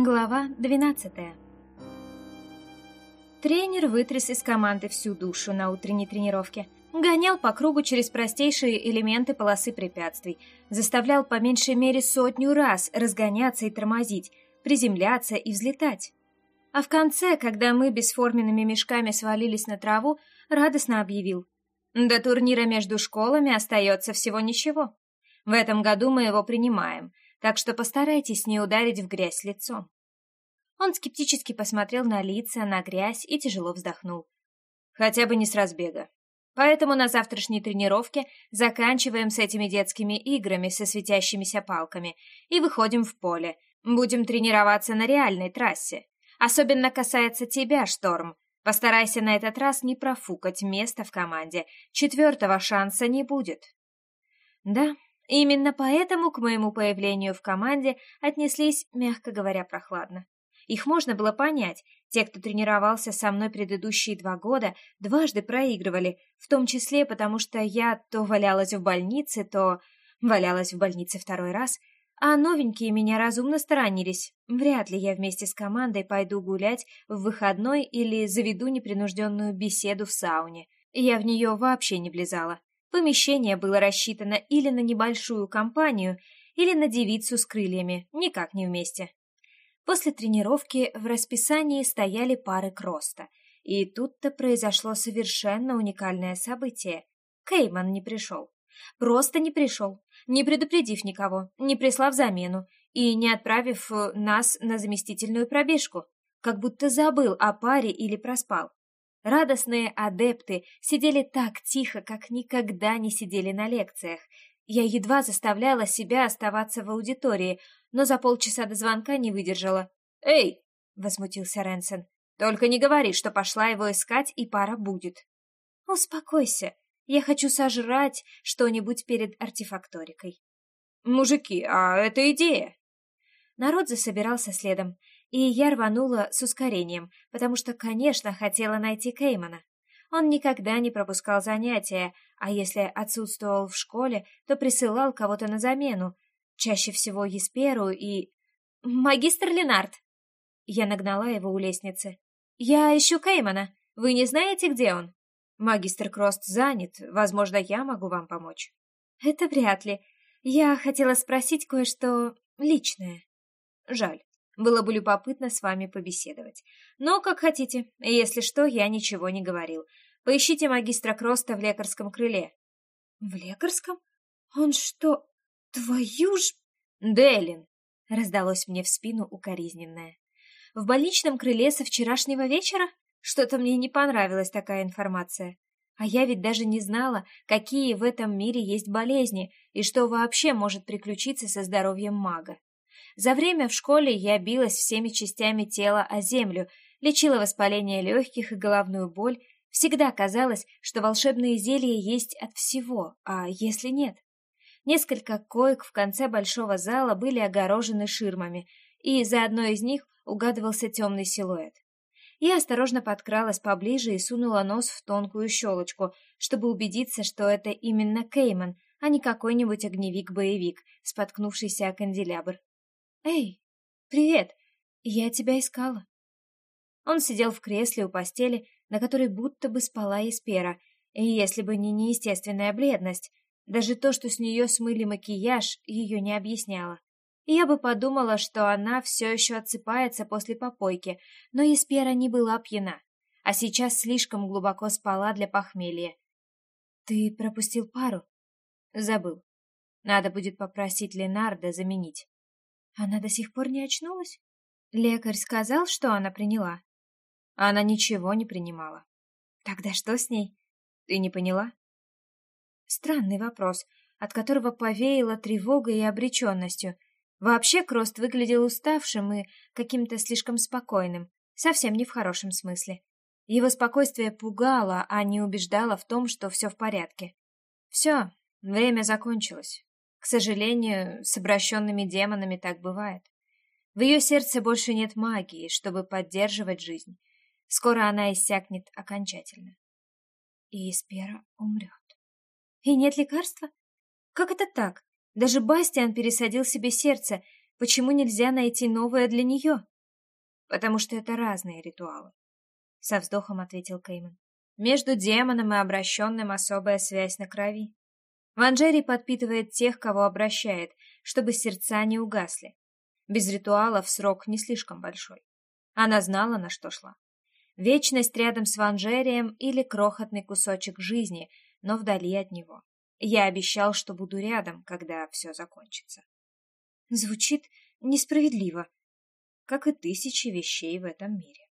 Глава 12 Тренер вытряс из команды всю душу на утренней тренировке. Гонял по кругу через простейшие элементы полосы препятствий, заставлял по меньшей мере сотню раз разгоняться и тормозить, приземляться и взлетать. А в конце, когда мы бесформенными мешками свалились на траву, радостно объявил. До турнира между школами остается всего ничего. В этом году мы его принимаем, так что постарайтесь не ударить в грязь лицом. Он скептически посмотрел на лица, на грязь и тяжело вздохнул. Хотя бы не с разбега. Поэтому на завтрашней тренировке заканчиваем с этими детскими играми со светящимися палками и выходим в поле. Будем тренироваться на реальной трассе. Особенно касается тебя, Шторм. Постарайся на этот раз не профукать место в команде. Четвертого шанса не будет. Да, именно поэтому к моему появлению в команде отнеслись, мягко говоря, прохладно. Их можно было понять. Те, кто тренировался со мной предыдущие два года, дважды проигрывали, в том числе потому, что я то валялась в больнице, то валялась в больнице второй раз, а новенькие меня разумно сторонились. Вряд ли я вместе с командой пойду гулять в выходной или заведу непринужденную беседу в сауне. Я в нее вообще не влезала. Помещение было рассчитано или на небольшую компанию, или на девицу с крыльями, никак не вместе. После тренировки в расписании стояли пары кроста. И тут-то произошло совершенно уникальное событие. Кейман не пришел. Просто не пришел, не предупредив никого, не прислав замену и не отправив э, нас на заместительную пробежку, как будто забыл о паре или проспал. Радостные адепты сидели так тихо, как никогда не сидели на лекциях. Я едва заставляла себя оставаться в аудитории, но за полчаса до звонка не выдержала. «Эй!» — возмутился Ренсен. «Только не говори, что пошла его искать, и пара будет». «Успокойся. Я хочу сожрать что-нибудь перед артефакторикой». «Мужики, а это идея!» Народ засобирался следом, и я рванула с ускорением, потому что, конечно, хотела найти Кеймана. Он никогда не пропускал занятия, а если отсутствовал в школе, то присылал кого-то на замену, чаще всего Есперу и... «Магистр Ленард!» Я нагнала его у лестницы. «Я ищу Кеймана. Вы не знаете, где он?» «Магистр Крост занят. Возможно, я могу вам помочь». «Это вряд ли. Я хотела спросить кое-что личное». «Жаль. Было бы любопытно с вами побеседовать. Но, как хотите. Если что, я ничего не говорил. Поищите магистра Кроста в лекарском крыле». «В лекарском? Он что, твою ж...» «Делин!» — раздалось мне в спину укоризненное. В больничном крыле со вчерашнего вечера? Что-то мне не понравилась такая информация. А я ведь даже не знала, какие в этом мире есть болезни и что вообще может приключиться со здоровьем мага. За время в школе я билась всеми частями тела о землю, лечила воспаление легких и головную боль. Всегда казалось, что волшебные зелья есть от всего, а если нет? Несколько коек в конце большого зала были огорожены ширмами, и за одной из них угадывался темный силуэт. Я осторожно подкралась поближе и сунула нос в тонкую щелочку, чтобы убедиться, что это именно Кейман, а не какой-нибудь огневик-боевик, споткнувшийся о канделябр. «Эй, привет! Я тебя искала». Он сидел в кресле у постели, на которой будто бы спала Испера, и если бы не неестественная бледность, даже то, что с нее смыли макияж, ее не объясняло я бы подумала, что она все еще отсыпается после попойки, но Еспера не была пьяна, а сейчас слишком глубоко спала для похмелья. «Ты пропустил пару?» «Забыл. Надо будет попросить Ленарда заменить». «Она до сих пор не очнулась?» «Лекарь сказал, что она приняла?» «Она ничего не принимала». «Тогда что с ней?» «Ты не поняла?» Странный вопрос, от которого повеяло тревогой и обреченностью — Вообще Крост выглядел уставшим и каким-то слишком спокойным, совсем не в хорошем смысле. Его спокойствие пугало, а не убеждало в том, что все в порядке. Все, время закончилось. К сожалению, с обращенными демонами так бывает. В ее сердце больше нет магии, чтобы поддерживать жизнь. Скоро она иссякнет окончательно. И Эспера умрет. И нет лекарства? Как это так? Даже Бастиан пересадил себе сердце, Почему нельзя найти новое для нее? Потому что это разные ритуалы. Со вздохом ответил Кейман. Между демоном и обращенным особая связь на крови. Ванжери подпитывает тех, кого обращает, чтобы сердца не угасли. Без ритуалов срок не слишком большой. Она знала, на что шла. Вечность рядом с Ванжерием или крохотный кусочек жизни, но вдали от него. Я обещал, что буду рядом, когда все закончится. Звучит несправедливо, как и тысячи вещей в этом мире.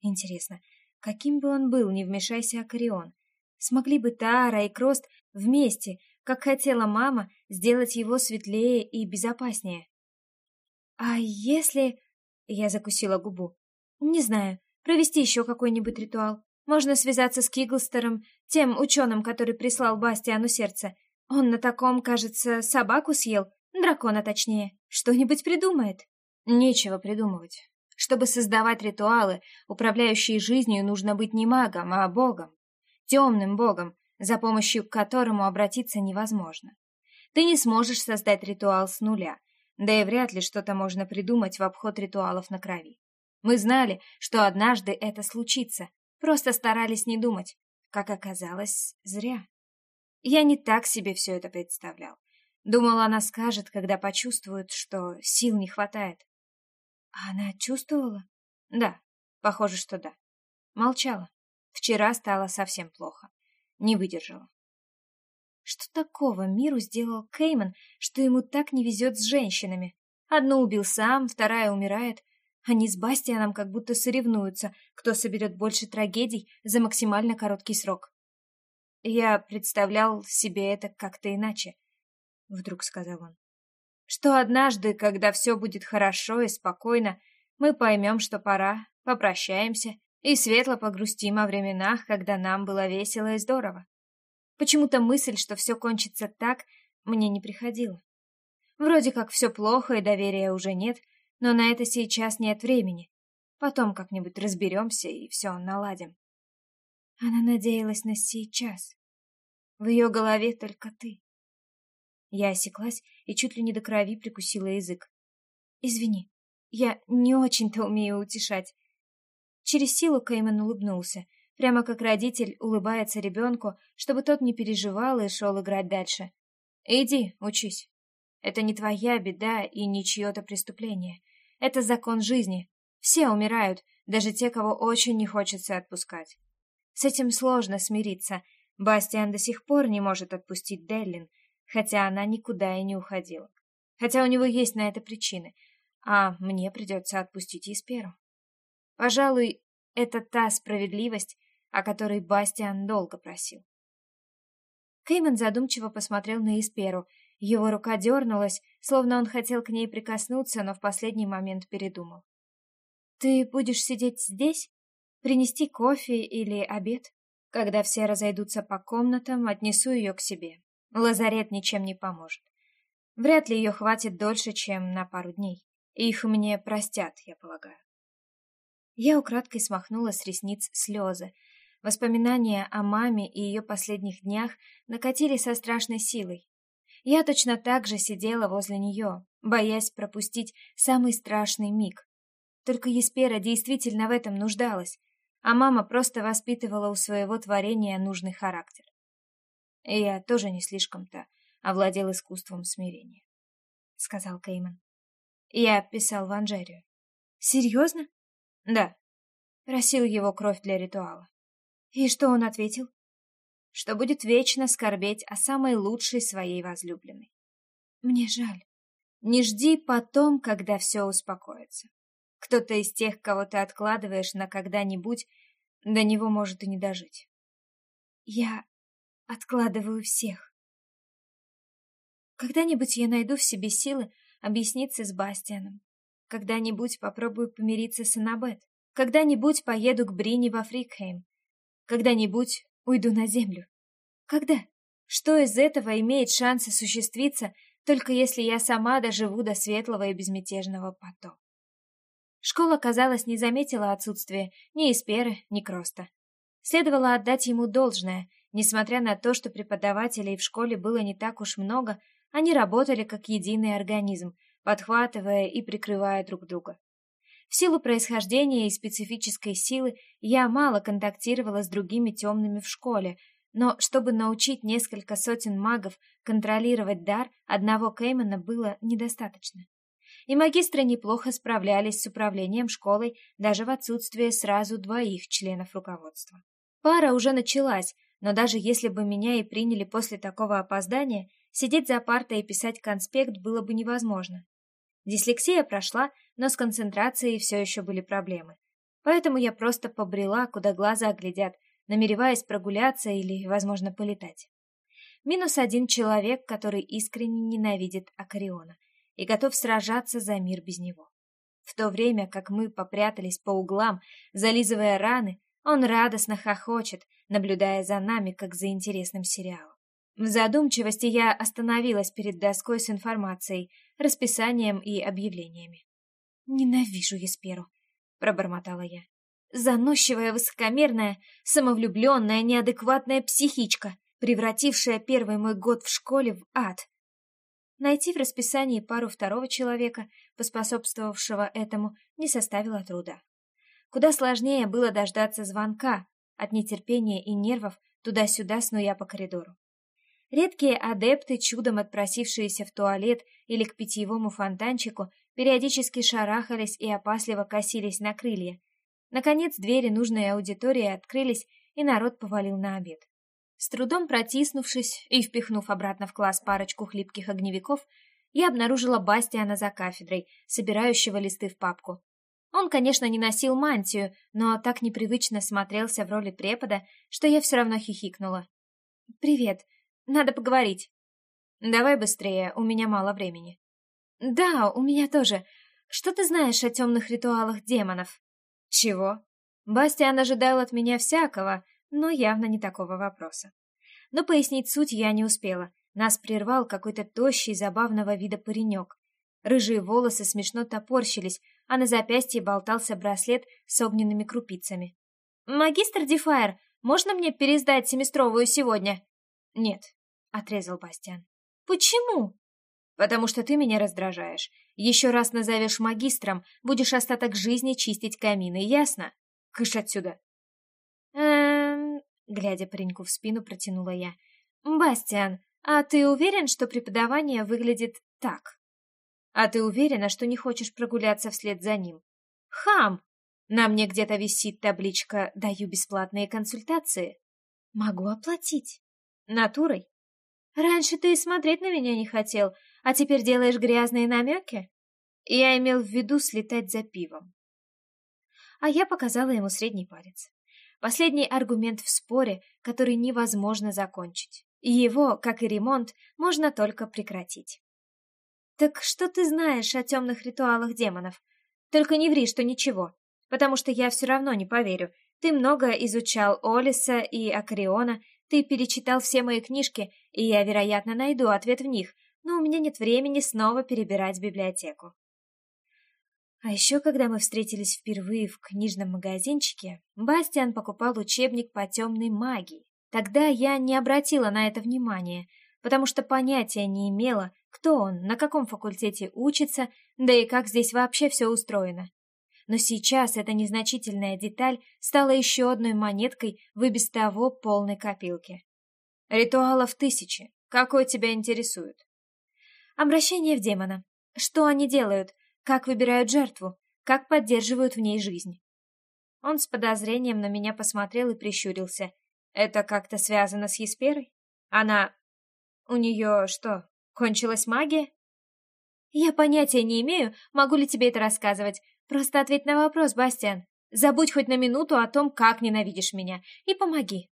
Интересно, каким бы он был, не вмешайся Акарион? Смогли бы Таара и Крост вместе, как хотела мама, сделать его светлее и безопаснее? А если... Я закусила губу. Не знаю, провести еще какой-нибудь ритуал. Можно связаться с Киглстером, тем ученым, который прислал Бастиану сердце. Он на таком, кажется, собаку съел, дракона точнее. Что-нибудь придумает. Нечего придумывать. Чтобы создавать ритуалы, управляющие жизнью, нужно быть не магом, а богом. Темным богом, за помощью к которому обратиться невозможно. Ты не сможешь создать ритуал с нуля, да и вряд ли что-то можно придумать в обход ритуалов на крови. Мы знали, что однажды это случится, просто старались не думать. Как оказалось, зря. Я не так себе все это представлял. Думала, она скажет, когда почувствует, что сил не хватает. А она чувствовала? Да, похоже, что да. Молчала. Вчера стало совсем плохо. Не выдержала. Что такого миру сделал Кейман, что ему так не везет с женщинами? Одну убил сам, вторая умирает. Они с Бастианом как будто соревнуются, кто соберет больше трагедий за максимально короткий срок. Я представлял себе это как-то иначе, — вдруг сказал он что однажды, когда все будет хорошо и спокойно, мы поймем, что пора, попрощаемся и светло погрустим о временах, когда нам было весело и здорово. Почему-то мысль, что все кончится так, мне не приходила. Вроде как все плохо и доверия уже нет, но на это сейчас нет времени. Потом как-нибудь разберемся и все наладим. Она надеялась на сейчас. В ее голове только ты. Я осеклась и чуть ли не до крови прикусила язык. «Извини, я не очень-то умею утешать». Через силу Кейман улыбнулся, прямо как родитель улыбается ребенку, чтобы тот не переживал и шел играть дальше. «Иди, учись. Это не твоя беда и не чье-то преступление. Это закон жизни. Все умирают, даже те, кого очень не хочется отпускать. С этим сложно смириться. Бастиан до сих пор не может отпустить Деллин, хотя она никуда и не уходила. Хотя у него есть на это причины, а мне придется отпустить Есперу. Пожалуй, это та справедливость, о которой Бастиан долго просил. Кейман задумчиво посмотрел на Есперу. Его рука дернулась, словно он хотел к ней прикоснуться, но в последний момент передумал. «Ты будешь сидеть здесь? Принести кофе или обед? Когда все разойдутся по комнатам, отнесу ее к себе. Лазарет ничем не поможет. Вряд ли ее хватит дольше, чем на пару дней. Их мне простят, я полагаю. Я украдкой смахнула с ресниц слезы. Воспоминания о маме и ее последних днях накатили со страшной силой. Я точно так же сидела возле нее, боясь пропустить самый страшный миг. Только Еспера действительно в этом нуждалась, а мама просто воспитывала у своего творения нужный характер. И я тоже не слишком-то овладел искусством смирения, — сказал Кейман. Я писал в Анжерию. Серьезно? Да. Просил его кровь для ритуала. И что он ответил? Что будет вечно скорбеть о самой лучшей своей возлюбленной. Мне жаль. Не жди потом, когда все успокоится. Кто-то из тех, кого ты откладываешь на когда-нибудь, до него может и не дожить. Я Откладываю всех. Когда-нибудь я найду в себе силы объясниться с Бастианом. Когда-нибудь попробую помириться с Анабет. Когда-нибудь поеду к Брине во Фрикхейм. Когда-нибудь уйду на землю. Когда? Что из этого имеет шанс осуществиться, только если я сама доживу до светлого и безмятежного потом? Школа, казалось, не заметила отсутствия ни Эсперы, ни Кроста. Следовало отдать ему должное, Несмотря на то, что преподавателей в школе было не так уж много, они работали как единый организм, подхватывая и прикрывая друг друга. В силу происхождения и специфической силы я мало контактировала с другими темными в школе, но чтобы научить несколько сотен магов контролировать дар, одного Кеймана было недостаточно. И магистры неплохо справлялись с управлением школой даже в отсутствие сразу двоих членов руководства. Пара уже началась, но даже если бы меня и приняли после такого опоздания, сидеть за партой и писать конспект было бы невозможно. Дислексия прошла, но с концентрацией все еще были проблемы. Поэтому я просто побрела, куда глаза глядят, намереваясь прогуляться или, возможно, полетать. Минус один человек, который искренне ненавидит Акариона и готов сражаться за мир без него. В то время, как мы попрятались по углам, зализывая раны, он радостно хохочет, наблюдая за нами, как за интересным сериалом. В задумчивости я остановилась перед доской с информацией, расписанием и объявлениями. «Ненавижу Есперу», — пробормотала я. «Заносчивая, высокомерная, самовлюбленная, неадекватная психичка, превратившая первый мой год в школе в ад». Найти в расписании пару второго человека, поспособствовавшего этому, не составило труда. Куда сложнее было дождаться звонка, от нетерпения и нервов туда-сюда снуя по коридору. Редкие адепты, чудом отпросившиеся в туалет или к питьевому фонтанчику, периодически шарахались и опасливо косились на крылья. Наконец двери нужной аудитории открылись, и народ повалил на обед. С трудом протиснувшись и впихнув обратно в класс парочку хлипких огневиков, я обнаружила Бастиана за кафедрой, собирающего листы в папку. Он, конечно, не носил мантию, но так непривычно смотрелся в роли препода, что я все равно хихикнула. «Привет», надо поговорить. Давай быстрее, у меня мало времени. Да, у меня тоже. Что ты знаешь о темных ритуалах демонов? Чего? Бастиан ожидал от меня всякого, но явно не такого вопроса. Но пояснить суть я не успела. Нас прервал какой-то тощий, забавного вида паренек. Рыжие волосы смешно топорщились, а на запястье болтался браслет с огненными крупицами. «Магистр Дефайр, можно мне пересдать семестровую сегодня?» «Нет», — отрезал Бастиан. «Почему?» «Потому что ты меня раздражаешь. Еще раз назовешь магистром, будешь остаток жизни чистить камины, ясно? Кыш отсюда!» «Эм...» — глядя пареньку в спину, протянула я. «Бастиан, а ты уверен, что преподавание выглядит так?» «А ты уверена, что не хочешь прогуляться вслед за ним?» «Хам! На мне где-то висит табличка «Даю бесплатные консультации». Могу оплатить. Натурой? Раньше ты и смотреть на меня не хотел, а теперь делаешь грязные намеки? Я имел в виду слетать за пивом. А я показала ему средний палец. Последний аргумент в споре, который невозможно закончить. И его, как и ремонт, можно только прекратить. «Так что ты знаешь о темных ритуалах демонов? Только не ври, что ничего, потому что я все равно не поверю. Ты много изучал Олиса и Акриона ты перечитал все мои книжки, и я, вероятно, найду ответ в них, но у меня нет времени снова перебирать библиотеку. А еще, когда мы встретились впервые в книжном магазинчике, Бастиан покупал учебник по темной магии. Тогда я не обратила на это внимания, потому что понятия не имела, кто он, на каком факультете учится, да и как здесь вообще все устроено но сейчас эта незначительная деталь стала еще одной монеткой в и без того полной копилке. Ритуалов тысячи. Какой тебя интересует? Обращение в демона. Что они делают? Как выбирают жертву? Как поддерживают в ней жизнь? Он с подозрением на меня посмотрел и прищурился. Это как-то связано с Есперой? Она... У нее что, кончилась магия? Я понятия не имею, могу ли тебе это рассказывать, Просто ответь на вопрос, Бастиан. Забудь хоть на минуту о том, как ненавидишь меня, и помоги.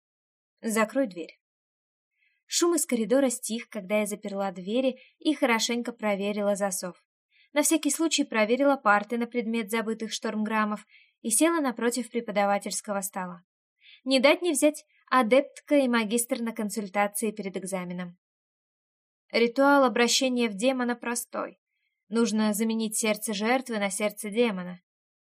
Закрой дверь. Шум из коридора стих, когда я заперла двери и хорошенько проверила засов. На всякий случай проверила парты на предмет забытых штормграммов и села напротив преподавательского стола. Не дать не взять адептка и магистр на консультации перед экзаменом. Ритуал обращения в демона простой. Нужно заменить сердце жертвы на сердце демона.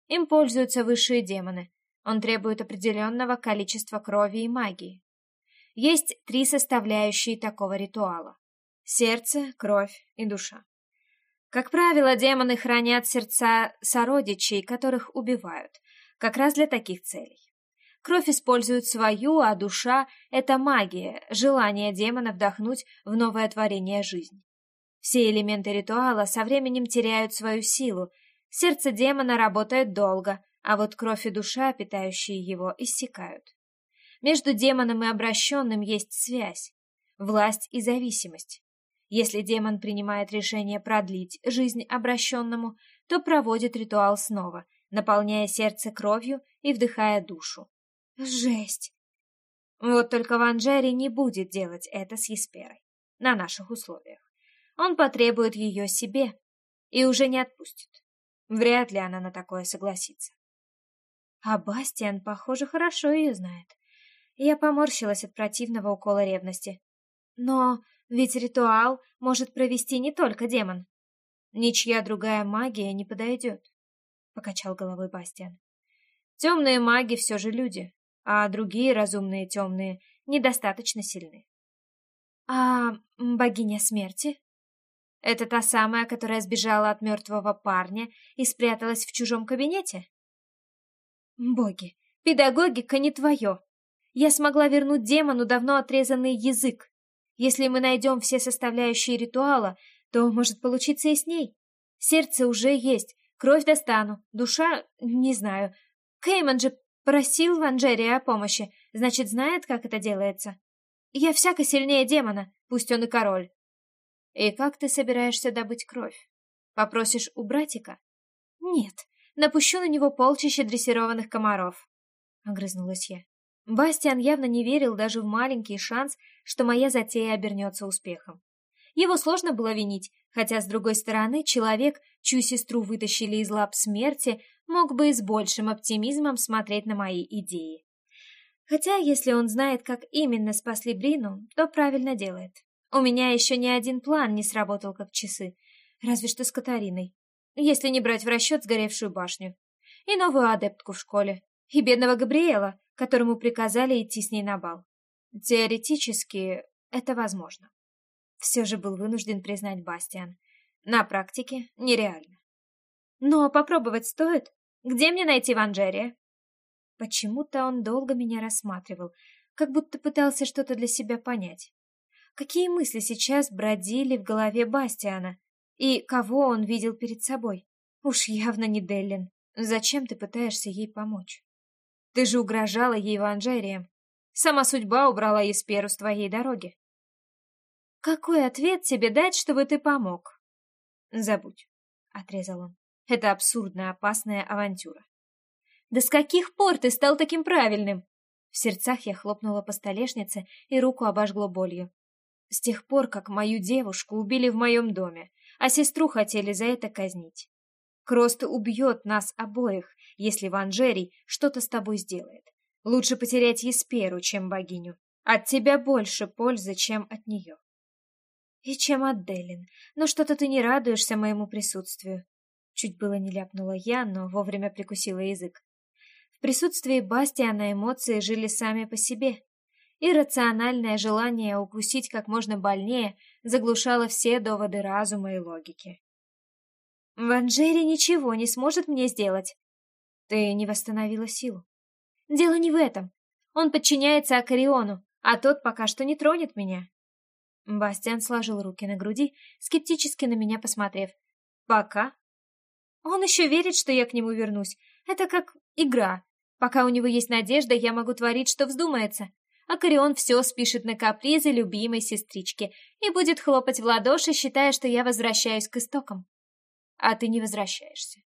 Им пользуются высшие демоны. Он требует определенного количества крови и магии. Есть три составляющие такого ритуала. Сердце, кровь и душа. Как правило, демоны хранят сердца сородичей, которых убивают, как раз для таких целей. Кровь используют свою, а душа — это магия, желание демона вдохнуть в новое творение жизнь. Все элементы ритуала со временем теряют свою силу, сердце демона работает долго, а вот кровь и душа, питающие его, иссякают. Между демоном и обращенным есть связь, власть и зависимость. Если демон принимает решение продлить жизнь обращенному, то проводит ритуал снова, наполняя сердце кровью и вдыхая душу. Жесть! Вот только Ванжери не будет делать это с Есперой. На наших условиях. Он потребует ее себе и уже не отпустит. Вряд ли она на такое согласится. А Бастиан, похоже, хорошо ее знает. Я поморщилась от противного укола ревности. Но ведь ритуал может провести не только демон. Ничья другая магия не подойдет, — покачал головой Бастиан. Темные маги все же люди, а другие разумные темные недостаточно сильны. А богиня смерти? Это та самая, которая сбежала от мертвого парня и спряталась в чужом кабинете? Боги, педагогика не твое. Я смогла вернуть демону давно отрезанный язык. Если мы найдем все составляющие ритуала, то может получиться и с ней. Сердце уже есть, кровь достану, душа — не знаю. Кейман же Просил Ванжерия о помощи, значит, знает, как это делается. Я всяко сильнее демона, пусть он и король. И как ты собираешься добыть кровь? Попросишь у братика? Нет, напущу на него полчища дрессированных комаров. Огрызнулась я. Бастиан явно не верил даже в маленький шанс, что моя затея обернется успехом. Его сложно было винить, хотя, с другой стороны, человек, чью сестру вытащили из лап смерти, мог бы и с большим оптимизмом смотреть на мои идеи. Хотя, если он знает, как именно спасли Брину, то правильно делает. У меня еще ни один план не сработал как часы, разве что с Катариной, если не брать в расчет сгоревшую башню, и новую адептку в школе, и бедного Габриэла, которому приказали идти с ней на бал. Теоретически это возможно. Все же был вынужден признать Бастиан. На практике нереально. Но попробовать стоит. Где мне найти Ванжерия? Почему-то он долго меня рассматривал, как будто пытался что-то для себя понять. Какие мысли сейчас бродили в голове Бастиана? И кого он видел перед собой? Уж явно не Деллин. Зачем ты пытаешься ей помочь? Ты же угрожала ей Ванжерием. Сама судьба убрала Есперу с твоей дороги. Какой ответ тебе дать, чтобы ты помог? Забудь, — отрезал он. Это абсурдная, опасная авантюра. «Да с каких пор ты стал таким правильным?» В сердцах я хлопнула по столешнице и руку обожгло болью. С тех пор, как мою девушку убили в моем доме, а сестру хотели за это казнить. Крост убьет нас обоих, если Ван Джерри что-то с тобой сделает. Лучше потерять Есперу, чем богиню. От тебя больше пользы, чем от нее. И чем от Делин. Но что-то ты не радуешься моему присутствию. Чуть было не ляпнула я, но вовремя прикусила язык. В присутствии Бастиана эмоции жили сами по себе. Иррациональное желание укусить как можно больнее заглушало все доводы разума и логики. «Ванжери ничего не сможет мне сделать!» «Ты не восстановила силу». «Дело не в этом. Он подчиняется Акариону, а тот пока что не тронет меня». Бастиан сложил руки на груди, скептически на меня посмотрев. «Пока?» Он еще верит, что я к нему вернусь. Это как игра. Пока у него есть надежда, я могу творить, что вздумается. А Корион все спишет на капризы любимой сестрички и будет хлопать в ладоши, считая, что я возвращаюсь к истокам. А ты не возвращаешься.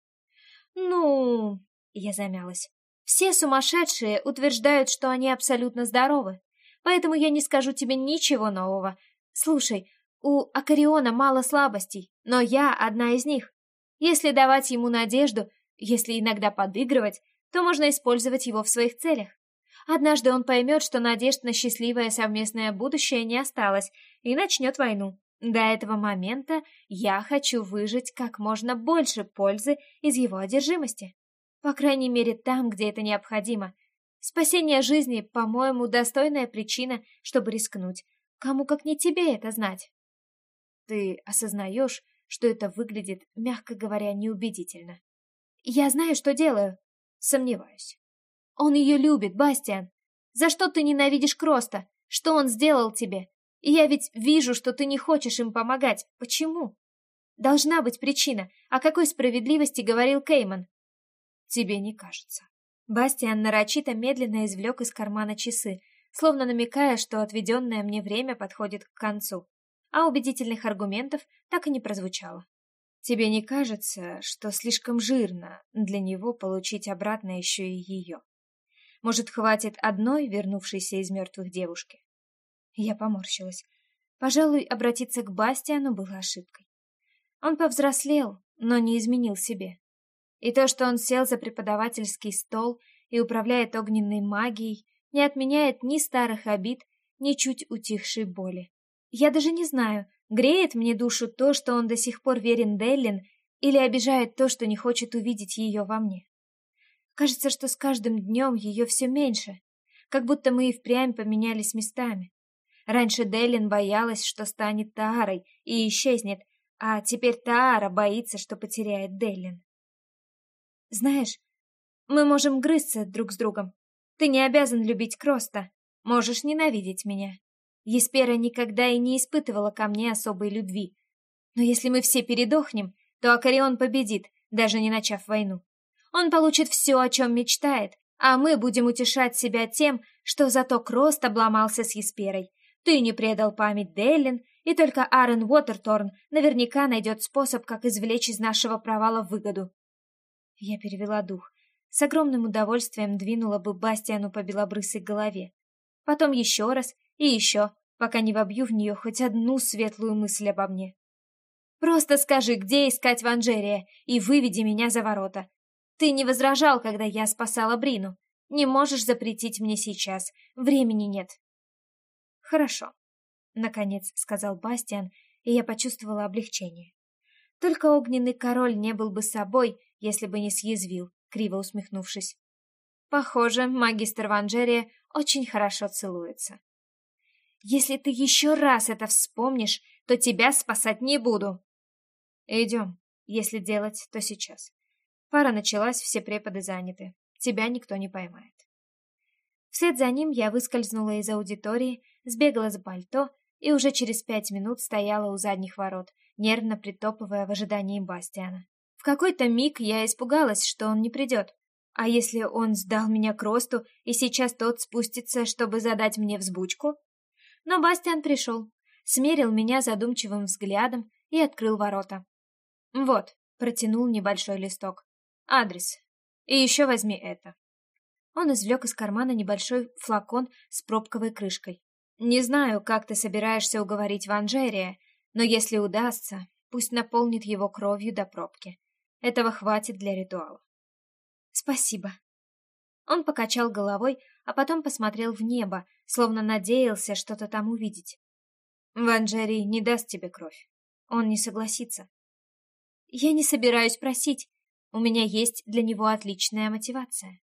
Ну, я замялась. Все сумасшедшие утверждают, что они абсолютно здоровы. Поэтому я не скажу тебе ничего нового. Слушай, у Акариона мало слабостей, но я одна из них. Если давать ему надежду, если иногда подыгрывать, то можно использовать его в своих целях. Однажды он поймет, что надежд на счастливое совместное будущее не осталось, и начнет войну. До этого момента я хочу выжить как можно больше пользы из его одержимости. По крайней мере, там, где это необходимо. Спасение жизни, по-моему, достойная причина, чтобы рискнуть. Кому как не тебе это знать. Ты осознаешь, что это выглядит, мягко говоря, неубедительно. Я знаю, что делаю. Сомневаюсь. Он ее любит, Бастиан. За что ты ненавидишь Кроста? Что он сделал тебе? Я ведь вижу, что ты не хочешь им помогать. Почему? Должна быть причина. О какой справедливости говорил Кейман? Тебе не кажется. Бастиан нарочито медленно извлек из кармана часы, словно намекая, что отведенное мне время подходит к концу. А убедительных аргументов так и не прозвучало. Тебе не кажется, что слишком жирно для него получить обратно еще и ее? Может, хватит одной вернувшейся из мертвых девушки? Я поморщилась. Пожалуй, обратиться к Бастиану было ошибкой. Он повзрослел, но не изменил себе. И то, что он сел за преподавательский стол и управляет огненной магией, не отменяет ни старых обид, ни чуть утихшей боли. Я даже не знаю, греет мне душу то, что он до сих пор верен Деллин, или обижает то, что не хочет увидеть ее во мне. Кажется, что с каждым днем ее все меньше, как будто мы и впрямь поменялись местами. Раньше Деллин боялась, что станет Таарой и исчезнет, а теперь Таара боится, что потеряет Деллин. Знаешь, мы можем грызться друг с другом. Ты не обязан любить Кроста, можешь ненавидеть меня. Еспера никогда и не испытывала ко мне особой любви. Но если мы все передохнем, то Акарион победит, даже не начав войну. Он получит все, о чем мечтает, а мы будем утешать себя тем, что зато Крост обломался с Есперой. Ты не предал память Деллин, и только Аарон Уотерторн наверняка найдет способ, как извлечь из нашего провала выгоду. Я перевела дух. С огромным удовольствием двинула бы Бастиану по белобрысой голове. Потом еще раз и еще, пока не вобью в нее хоть одну светлую мысль обо мне. Просто скажи, где искать Ванжерия, и выведи меня за ворота. Ты не возражал, когда я спасала Брину. Не можешь запретить мне сейчас. Времени нет. Хорошо, наконец сказал Бастиан, и я почувствовала облегчение. Только огненный король не был бы собой, если бы не съязвил, криво усмехнувшись. Похоже, магистр Ванжерия очень хорошо целуется. Если ты еще раз это вспомнишь, то тебя спасать не буду. Идем. Если делать, то сейчас. Пара началась, все преподы заняты. Тебя никто не поймает. Вслед за ним я выскользнула из аудитории, сбегала за пальто и уже через пять минут стояла у задних ворот, нервно притопывая в ожидании Бастиана. В какой-то миг я испугалась, что он не придет. А если он сдал меня к росту, и сейчас тот спустится, чтобы задать мне взбучку? Но Бастиан пришел, смерил меня задумчивым взглядом и открыл ворота. «Вот», — протянул небольшой листок. «Адрес. И еще возьми это». Он извлек из кармана небольшой флакон с пробковой крышкой. «Не знаю, как ты собираешься уговорить Ванжерия, но если удастся, пусть наполнит его кровью до пробки. Этого хватит для ритуала». «Спасибо». Он покачал головой, а потом посмотрел в небо, словно надеялся что-то там увидеть. «Ванжерий не даст тебе кровь. Он не согласится». «Я не собираюсь просить. У меня есть для него отличная мотивация».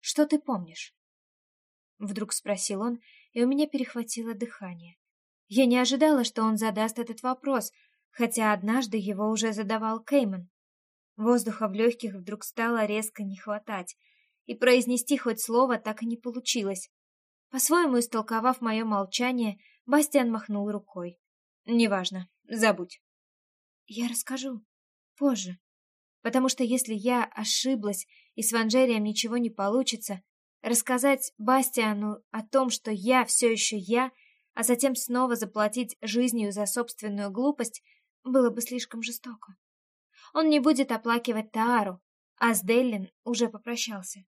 «Что ты помнишь?» Вдруг спросил он, и у меня перехватило дыхание. Я не ожидала, что он задаст этот вопрос, хотя однажды его уже задавал Кейман. Воздуха в легких вдруг стало резко не хватать, и произнести хоть слово так и не получилось. По-своему истолковав мое молчание, Бастиан махнул рукой. «Неважно, забудь». «Я расскажу. Позже. Потому что если я ошиблась и с Ванжерием ничего не получится, рассказать Бастиану о том, что я все еще я, а затем снова заплатить жизнью за собственную глупость, было бы слишком жестоко. Он не будет оплакивать Таару, а с Деллин уже попрощался.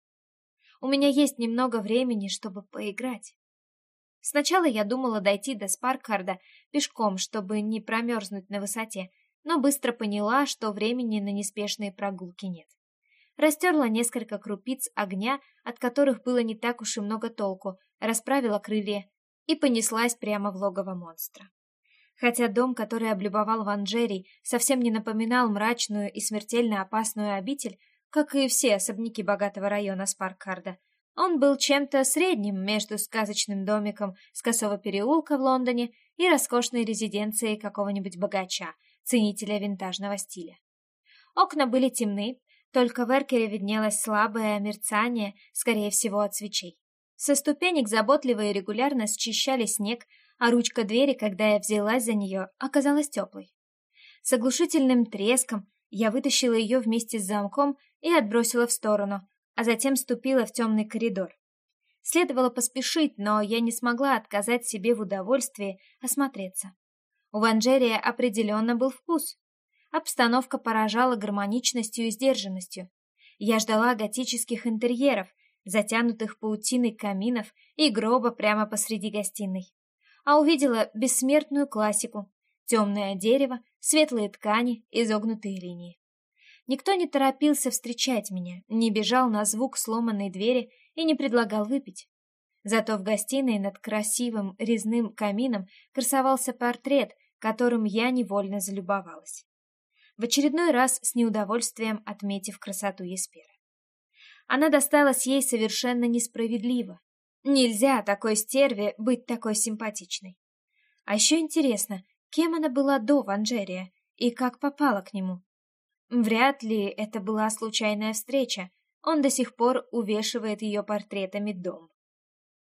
У меня есть немного времени, чтобы поиграть. Сначала я думала дойти до Спаркхарда пешком, чтобы не промерзнуть на высоте, но быстро поняла, что времени на неспешные прогулки нет. Растерла несколько крупиц огня, от которых было не так уж и много толку, расправила крылья и понеслась прямо в логово монстра. Хотя дом, который облюбовал Ванжерий, совсем не напоминал мрачную и смертельно опасную обитель, как и все особняки богатого района Спаркхарда, он был чем-то средним между сказочным домиком с косого переулка в Лондоне и роскошной резиденцией какого-нибудь богача, ценителя винтажного стиля. Окна были темны, только в эркере виднелось слабое мерцание, скорее всего, от свечей. Со ступенек заботливо и регулярно счищали снег, а ручка двери, когда я взялась за нее, оказалась теплой. С оглушительным треском я вытащила ее вместе с замком и отбросила в сторону, а затем ступила в темный коридор. Следовало поспешить, но я не смогла отказать себе в удовольствии осмотреться. У Ванжерия определенно был вкус. Обстановка поражала гармоничностью и сдержанностью. Я ждала готических интерьеров, затянутых паутиной каминов и гроба прямо посреди гостиной. А увидела бессмертную классику. Темное дерево, светлые ткани, изогнутые линии. Никто не торопился встречать меня, не бежал на звук сломанной двери и не предлагал выпить. Зато в гостиной над красивым резным камином красовался портрет, которым я невольно залюбовалась в очередной раз с неудовольствием отметив красоту Еспера. Она досталась ей совершенно несправедливо. Нельзя такой стерве быть такой симпатичной. А еще интересно, кем она была до Ванжерия и как попала к нему. Вряд ли это была случайная встреча, он до сих пор увешивает ее портретами дом.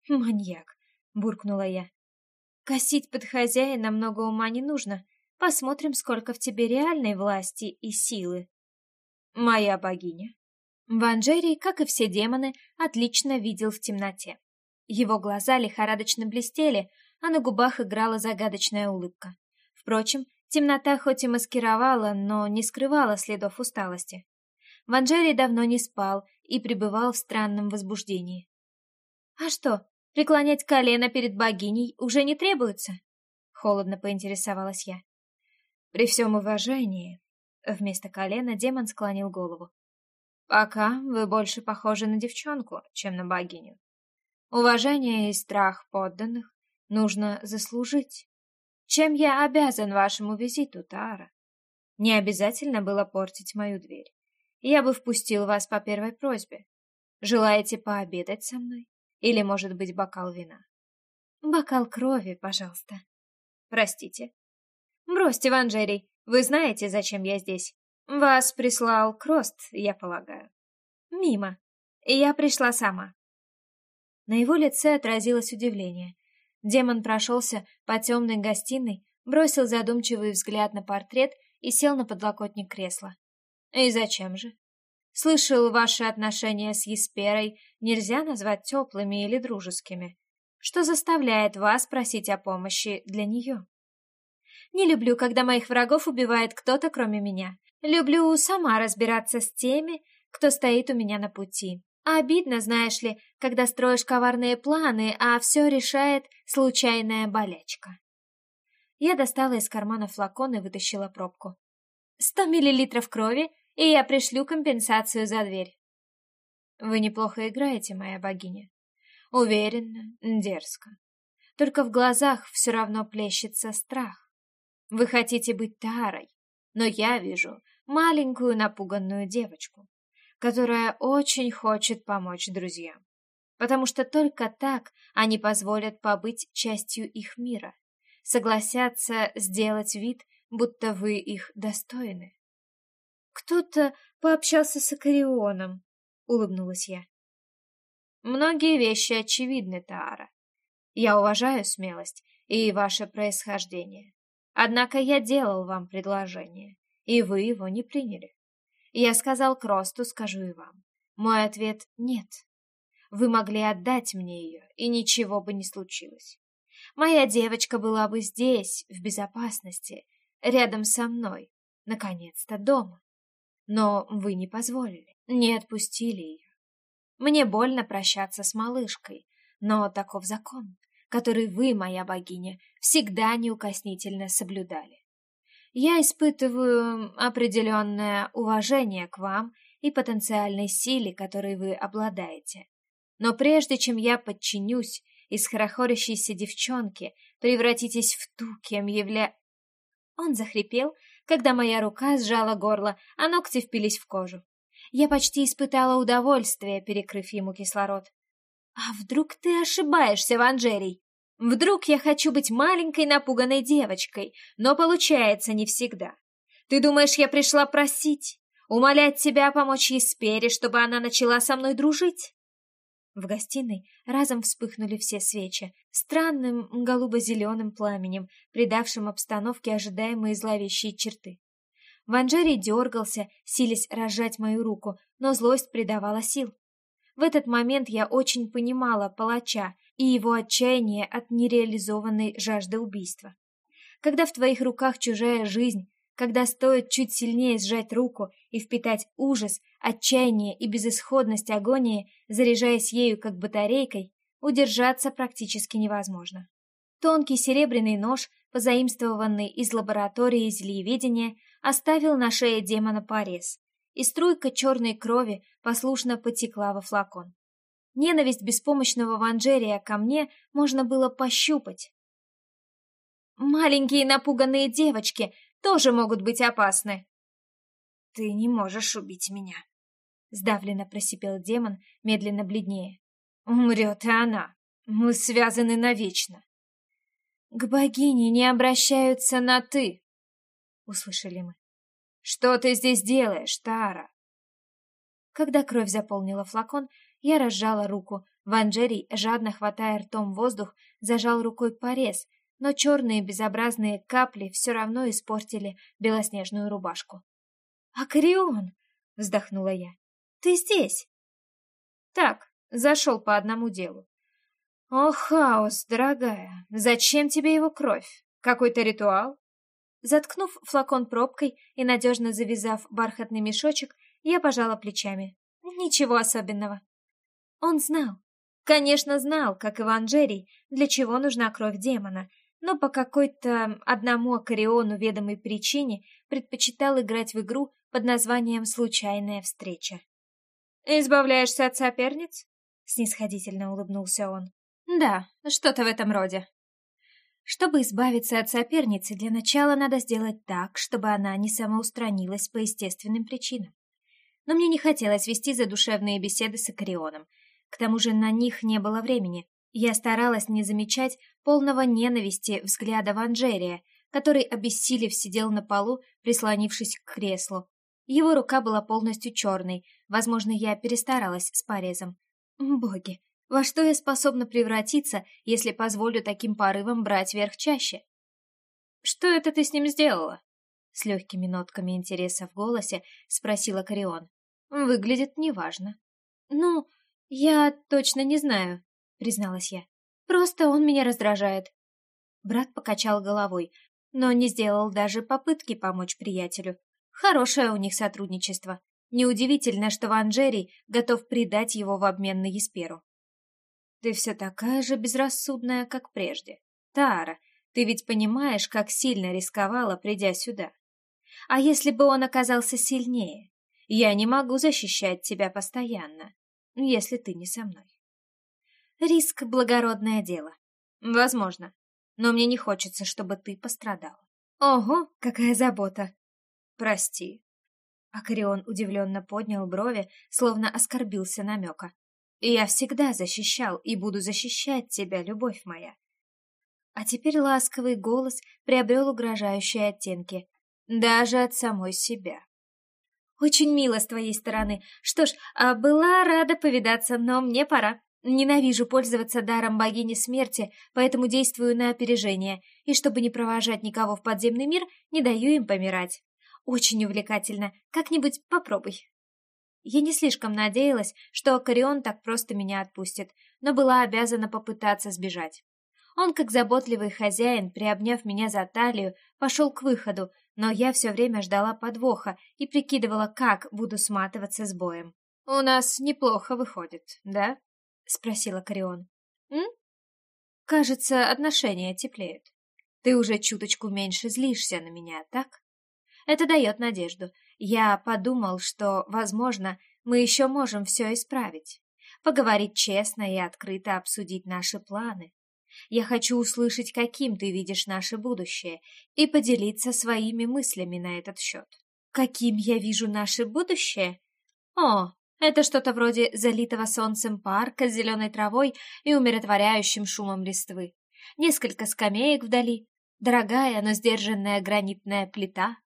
«Маньяк», — буркнула я. «Косить под хозяина много ума не нужно, Посмотрим, сколько в тебе реальной власти и силы. Моя богиня. Ванжерий, как и все демоны, отлично видел в темноте. Его глаза лихорадочно блестели, а на губах играла загадочная улыбка. Впрочем, темнота хоть и маскировала, но не скрывала следов усталости. Ванжерий давно не спал и пребывал в странном возбуждении. «А что, преклонять колено перед богиней уже не требуется?» Холодно поинтересовалась я. При всем уважении, вместо колена демон склонил голову. Пока вы больше похожи на девчонку, чем на богиню. Уважение и страх подданных нужно заслужить. Чем я обязан вашему визиту, Тара? Не обязательно было портить мою дверь. Я бы впустил вас по первой просьбе. Желаете пообедать со мной? Или, может быть, бокал вина? Бокал крови, пожалуйста. Простите, «Бросьте, Ванжерий, вы знаете, зачем я здесь. Вас прислал Крост, я полагаю». «Мимо. Я пришла сама». На его лице отразилось удивление. Демон прошелся по темной гостиной, бросил задумчивый взгляд на портрет и сел на подлокотник кресла. «И зачем же? Слышал, ваши отношения с Есперой нельзя назвать теплыми или дружескими. Что заставляет вас просить о помощи для нее?» Не люблю, когда моих врагов убивает кто-то, кроме меня. Люблю сама разбираться с теми, кто стоит у меня на пути. А обидно, знаешь ли, когда строишь коварные планы, а все решает случайная болячка. Я достала из кармана флакон и вытащила пробку. Сто миллилитров крови, и я пришлю компенсацию за дверь. Вы неплохо играете, моя богиня. Уверенно, дерзко. Только в глазах все равно плещется страх. Вы хотите быть Тарой, но я вижу маленькую напуганную девочку, которая очень хочет помочь друзьям, потому что только так они позволят побыть частью их мира, согласятся сделать вид, будто вы их достойны. Кто-то пообщался с Акарионом, улыбнулась я. Многие вещи очевидны, Таара. Я уважаю смелость и ваше происхождение. Однако я делал вам предложение, и вы его не приняли. Я сказал Кросту, скажу и вам. Мой ответ — нет. Вы могли отдать мне ее, и ничего бы не случилось. Моя девочка была бы здесь, в безопасности, рядом со мной, наконец-то дома. Но вы не позволили, не отпустили ее. Мне больно прощаться с малышкой, но таков закон который вы, моя богиня, всегда неукоснительно соблюдали. Я испытываю определенное уважение к вам и потенциальной силе, которой вы обладаете. Но прежде чем я подчинюсь из хорохорящейся девчонки, превратитесь в ту, кем явля... Он захрипел, когда моя рука сжала горло, а ногти впились в кожу. Я почти испытала удовольствие, перекрыв ему кислород. «А вдруг ты ошибаешься, Ванжерий? Вдруг я хочу быть маленькой напуганной девочкой, но получается не всегда. Ты думаешь, я пришла просить? Умолять тебя помочь Еспере, чтобы она начала со мной дружить?» В гостиной разом вспыхнули все свечи, странным голубо-зеленым пламенем, придавшим обстановке ожидаемые зловещие черты. Ванжери дергался, силясь разжать мою руку, но злость придавала сил. В этот момент я очень понимала палача и его отчаяние от нереализованной жажды убийства. Когда в твоих руках чужая жизнь, когда стоит чуть сильнее сжать руку и впитать ужас, отчаяние и безысходность агонии, заряжаясь ею как батарейкой, удержаться практически невозможно. Тонкий серебряный нож, позаимствованный из лаборатории зельеведения, оставил на шее демона порез, и струйка черной крови послушно потекла во флакон. Ненависть беспомощного Ванжерия ко мне можно было пощупать. «Маленькие напуганные девочки тоже могут быть опасны!» «Ты не можешь убить меня!» Сдавленно просипел демон, медленно бледнее. «Умрет и она! Мы связаны навечно!» «К богине не обращаются на «ты», — услышали мы. «Что ты здесь делаешь, Тара?» Когда кровь заполнила флакон, я разжала руку. Ванжерий, жадно хватая ртом воздух, зажал рукой порез, но черные безобразные капли все равно испортили белоснежную рубашку. «Акарион!» — вздохнула я. «Ты здесь?» «Так, зашел по одному делу. «О, хаос, дорогая, зачем тебе его кровь? Какой-то ритуал?» Заткнув флакон пробкой и надежно завязав бархатный мешочек, я пожала плечами. Ничего особенного. Он знал. Конечно, знал, как Иван Джерри, для чего нужна кровь демона, но по какой-то одному Акариону ведомой причине предпочитал играть в игру под названием «Случайная встреча». «Избавляешься от соперниц?» — снисходительно улыбнулся он. Да, что-то в этом роде. Чтобы избавиться от соперницы, для начала надо сделать так, чтобы она не самоустранилась по естественным причинам. Но мне не хотелось вести задушевные беседы с Акарионом. К тому же на них не было времени. Я старалась не замечать полного ненависти взгляда Ванжерия, который, обессилев, сидел на полу, прислонившись к креслу. Его рука была полностью черной, возможно, я перестаралась с порезом. Боги, во что я способна превратиться, если позволю таким порывам брать верх чаще? «Что это ты с ним сделала?» С легкими нотками интереса в голосе спросила Корион. «Выглядит неважно». «Ну, я точно не знаю», — призналась я. «Просто он меня раздражает». Брат покачал головой, но не сделал даже попытки помочь приятелю. Хорошее у них сотрудничество. Неудивительно, что Ван Джерри готов предать его в обмен на Есперу. Ты все такая же безрассудная, как прежде. Тара, ты ведь понимаешь, как сильно рисковала, придя сюда. А если бы он оказался сильнее? Я не могу защищать тебя постоянно, если ты не со мной. Риск — благородное дело. Возможно. Но мне не хочется, чтобы ты пострадала. Ого, какая забота. Прости. Акарион удивленно поднял брови, словно оскорбился намека. Я всегда защищал и буду защищать тебя, любовь моя. А теперь ласковый голос приобрел угрожающие оттенки, даже от самой себя. Очень мило с твоей стороны. Что ж, а была рада повидаться, но мне пора. Ненавижу пользоваться даром богини смерти, поэтому действую на опережение, и чтобы не провожать никого в подземный мир, не даю им помирать. Очень увлекательно. Как-нибудь попробуй. Я не слишком надеялась, что Акарион так просто меня отпустит, но была обязана попытаться сбежать. Он, как заботливый хозяин, приобняв меня за талию, пошел к выходу, но я все время ждала подвоха и прикидывала, как буду сматываться с боем. «У нас неплохо выходит, да?» — спросила Карион. «М? Кажется, отношения теплеют. Ты уже чуточку меньше злишься на меня, так?» Это дает надежду. Я подумал, что, возможно, мы еще можем все исправить. Поговорить честно и открыто обсудить наши планы. Я хочу услышать, каким ты видишь наше будущее, и поделиться своими мыслями на этот счет. Каким я вижу наше будущее? О, это что-то вроде залитого солнцем парка с зеленой травой и умиротворяющим шумом листвы. Несколько скамеек вдали, дорогая, но сдержанная гранитная плита,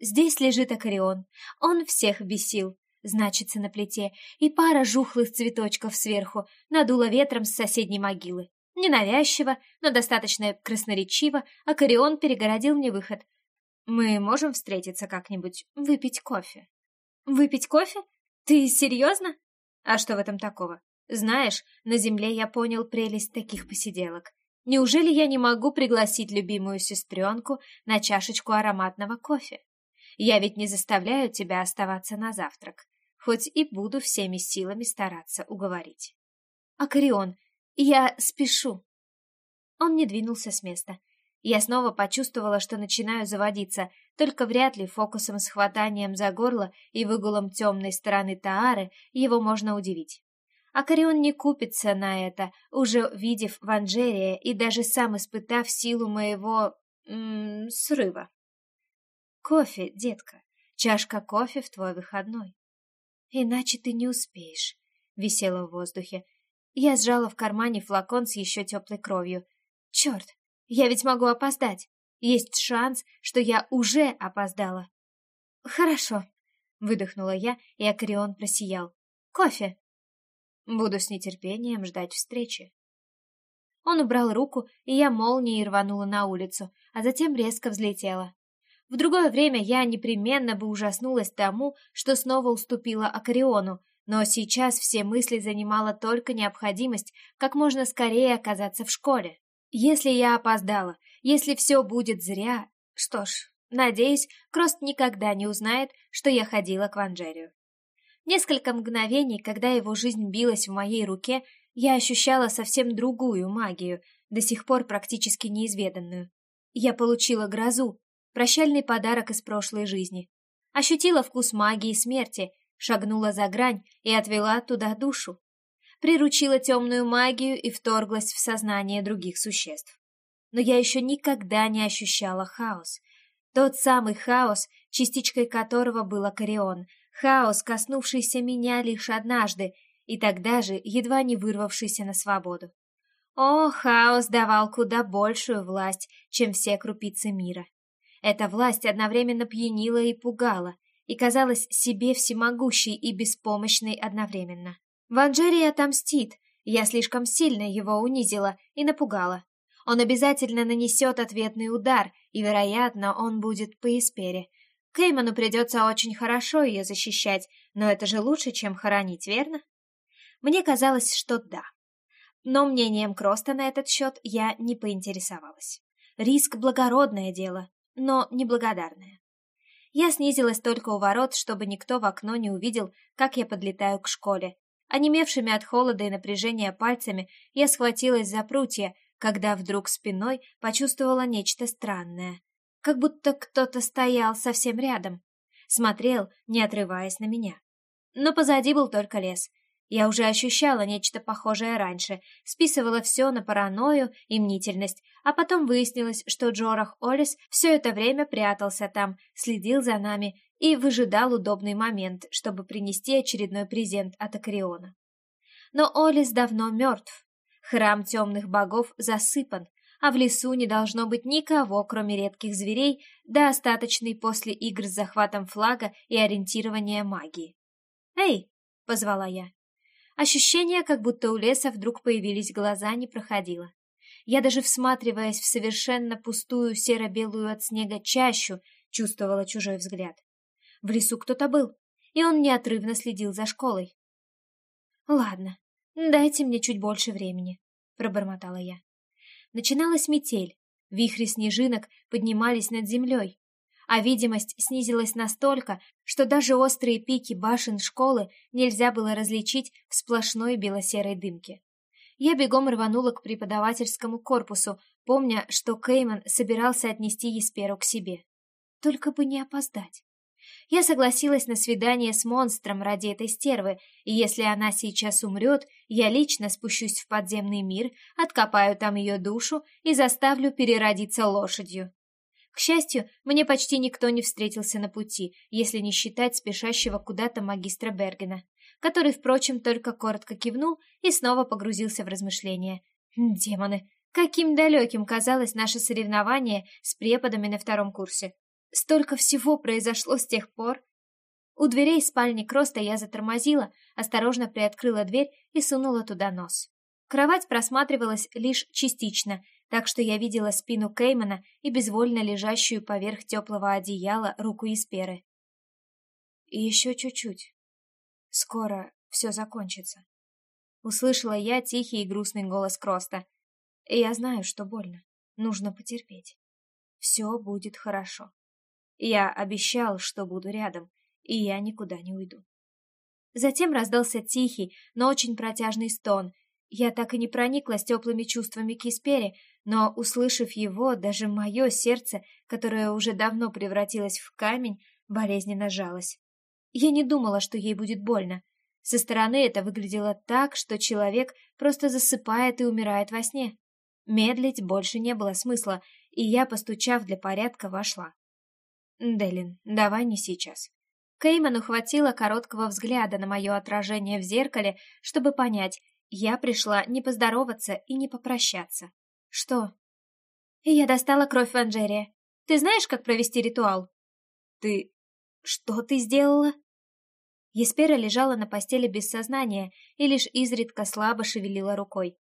Здесь лежит акарион. Он всех бесил. Значится на плите, и пара жухлых цветочков сверху надула ветром с соседней могилы. Ненавязчиво, но достаточно красноречиво Акарион перегородил мне выход. «Мы можем встретиться как-нибудь, выпить кофе?» «Выпить кофе? Ты серьезно?» «А что в этом такого? Знаешь, на земле я понял прелесть таких посиделок. Неужели я не могу пригласить любимую сестренку на чашечку ароматного кофе? Я ведь не заставляю тебя оставаться на завтрак, хоть и буду всеми силами стараться уговорить. Акарион, я спешу. Он не двинулся с места. Я снова почувствовала, что начинаю заводиться, только вряд ли фокусом с хватанием за горло и выгулом темной стороны Таары его можно удивить. Акарион не купится на это, уже видев Ванжерия и даже сам испытав силу моего... М -м, срыва. Кофе, детка, чашка кофе в твой выходной. Иначе ты не успеешь, висела в воздухе. Я сжала в кармане флакон с еще теплой кровью. Черт, я ведь могу опоздать. Есть шанс, что я уже опоздала. Хорошо, выдохнула я, и Акарион просиял. Кофе. Буду с нетерпением ждать встречи. Он убрал руку, и я молнией рванула на улицу, а затем резко взлетела. В другое время я непременно бы ужаснулась тому, что снова уступила Акариону, но сейчас все мысли занимала только необходимость как можно скорее оказаться в школе. Если я опоздала, если все будет зря, что ж, надеюсь, Крост никогда не узнает, что я ходила к Ванжерию. Несколько мгновений, когда его жизнь билась в моей руке, я ощущала совсем другую магию, до сих пор практически неизведанную. Я получила грозу, прощальный подарок из прошлой жизни. Ощутила вкус магии смерти, шагнула за грань и отвела туда душу. Приручила темную магию и вторглась в сознание других существ. Но я еще никогда не ощущала хаос. Тот самый хаос, частичкой которого был Акарион, хаос, коснувшийся меня лишь однажды, и тогда же едва не вырвавшийся на свободу. О, хаос давал куда большую власть, чем все крупицы мира. Эта власть одновременно пьянила и пугала, и казалась себе всемогущей и беспомощной одновременно. Ванжерий отомстит, я слишком сильно его унизила и напугала. Он обязательно нанесет ответный удар, и, вероятно, он будет по Испере, Кейману придется очень хорошо ее защищать, но это же лучше, чем хоронить, верно? Мне казалось, что да. Но мнением Кроста на этот счет я не поинтересовалась. Риск — благородное дело, но неблагодарное. Я снизилась только у ворот, чтобы никто в окно не увидел, как я подлетаю к школе. Онемевшими от холода и напряжения пальцами я схватилась за прутья, когда вдруг спиной почувствовала нечто странное как будто кто-то стоял совсем рядом, смотрел, не отрываясь на меня. Но позади был только лес. Я уже ощущала нечто похожее раньше, списывала все на паранойю и мнительность, а потом выяснилось, что Джорах Олис все это время прятался там, следил за нами и выжидал удобный момент, чтобы принести очередной презент от Акриона. Но Олис давно мертв. Храм темных богов засыпан, а в лесу не должно быть никого, кроме редких зверей, достаточной после игр с захватом флага и ориентирования магии. «Эй!» — позвала я. Ощущение, как будто у леса вдруг появились глаза, не проходило. Я даже всматриваясь в совершенно пустую серо-белую от снега чащу, чувствовала чужой взгляд. В лесу кто-то был, и он неотрывно следил за школой. «Ладно, дайте мне чуть больше времени», — пробормотала я. Начиналась метель, вихри снежинок поднимались над землей, а видимость снизилась настолько, что даже острые пики башен школы нельзя было различить в сплошной белосерой дымке. Я бегом рванула к преподавательскому корпусу, помня, что Кейман собирался отнести Есперу к себе. Только бы не опоздать. Я согласилась на свидание с монстром ради этой стервы, и если она сейчас умрет, я лично спущусь в подземный мир, откопаю там ее душу и заставлю переродиться лошадью. К счастью, мне почти никто не встретился на пути, если не считать спешащего куда-то магистра Бергена, который, впрочем, только коротко кивнул и снова погрузился в размышления. Демоны, каким далеким казалось наше соревнование с преподами на втором курсе. Столько всего произошло с тех пор. У дверей спальни Кроста я затормозила, осторожно приоткрыла дверь и сунула туда нос. Кровать просматривалась лишь частично, так что я видела спину Кеймана и безвольно лежащую поверх теплого одеяла руку Исперы. И еще чуть-чуть. Скоро все закончится. Услышала я тихий и грустный голос Кроста. И я знаю, что больно. Нужно потерпеть. Все будет хорошо. Я обещал, что буду рядом, и я никуда не уйду. Затем раздался тихий, но очень протяжный стон. Я так и не прониклась теплыми чувствами к Испере, но, услышав его, даже мое сердце, которое уже давно превратилось в камень, болезненно жалось. Я не думала, что ей будет больно. Со стороны это выглядело так, что человек просто засыпает и умирает во сне. Медлить больше не было смысла, и я, постучав для порядка, вошла. «Делин, давай не сейчас». Кейману хватило короткого взгляда на мое отражение в зеркале, чтобы понять, я пришла не поздороваться и не попрощаться. «Что?» «Я достала кровь в Анжере. Ты знаешь, как провести ритуал?» «Ты... что ты сделала?» Еспера лежала на постели без сознания и лишь изредка слабо шевелила рукой.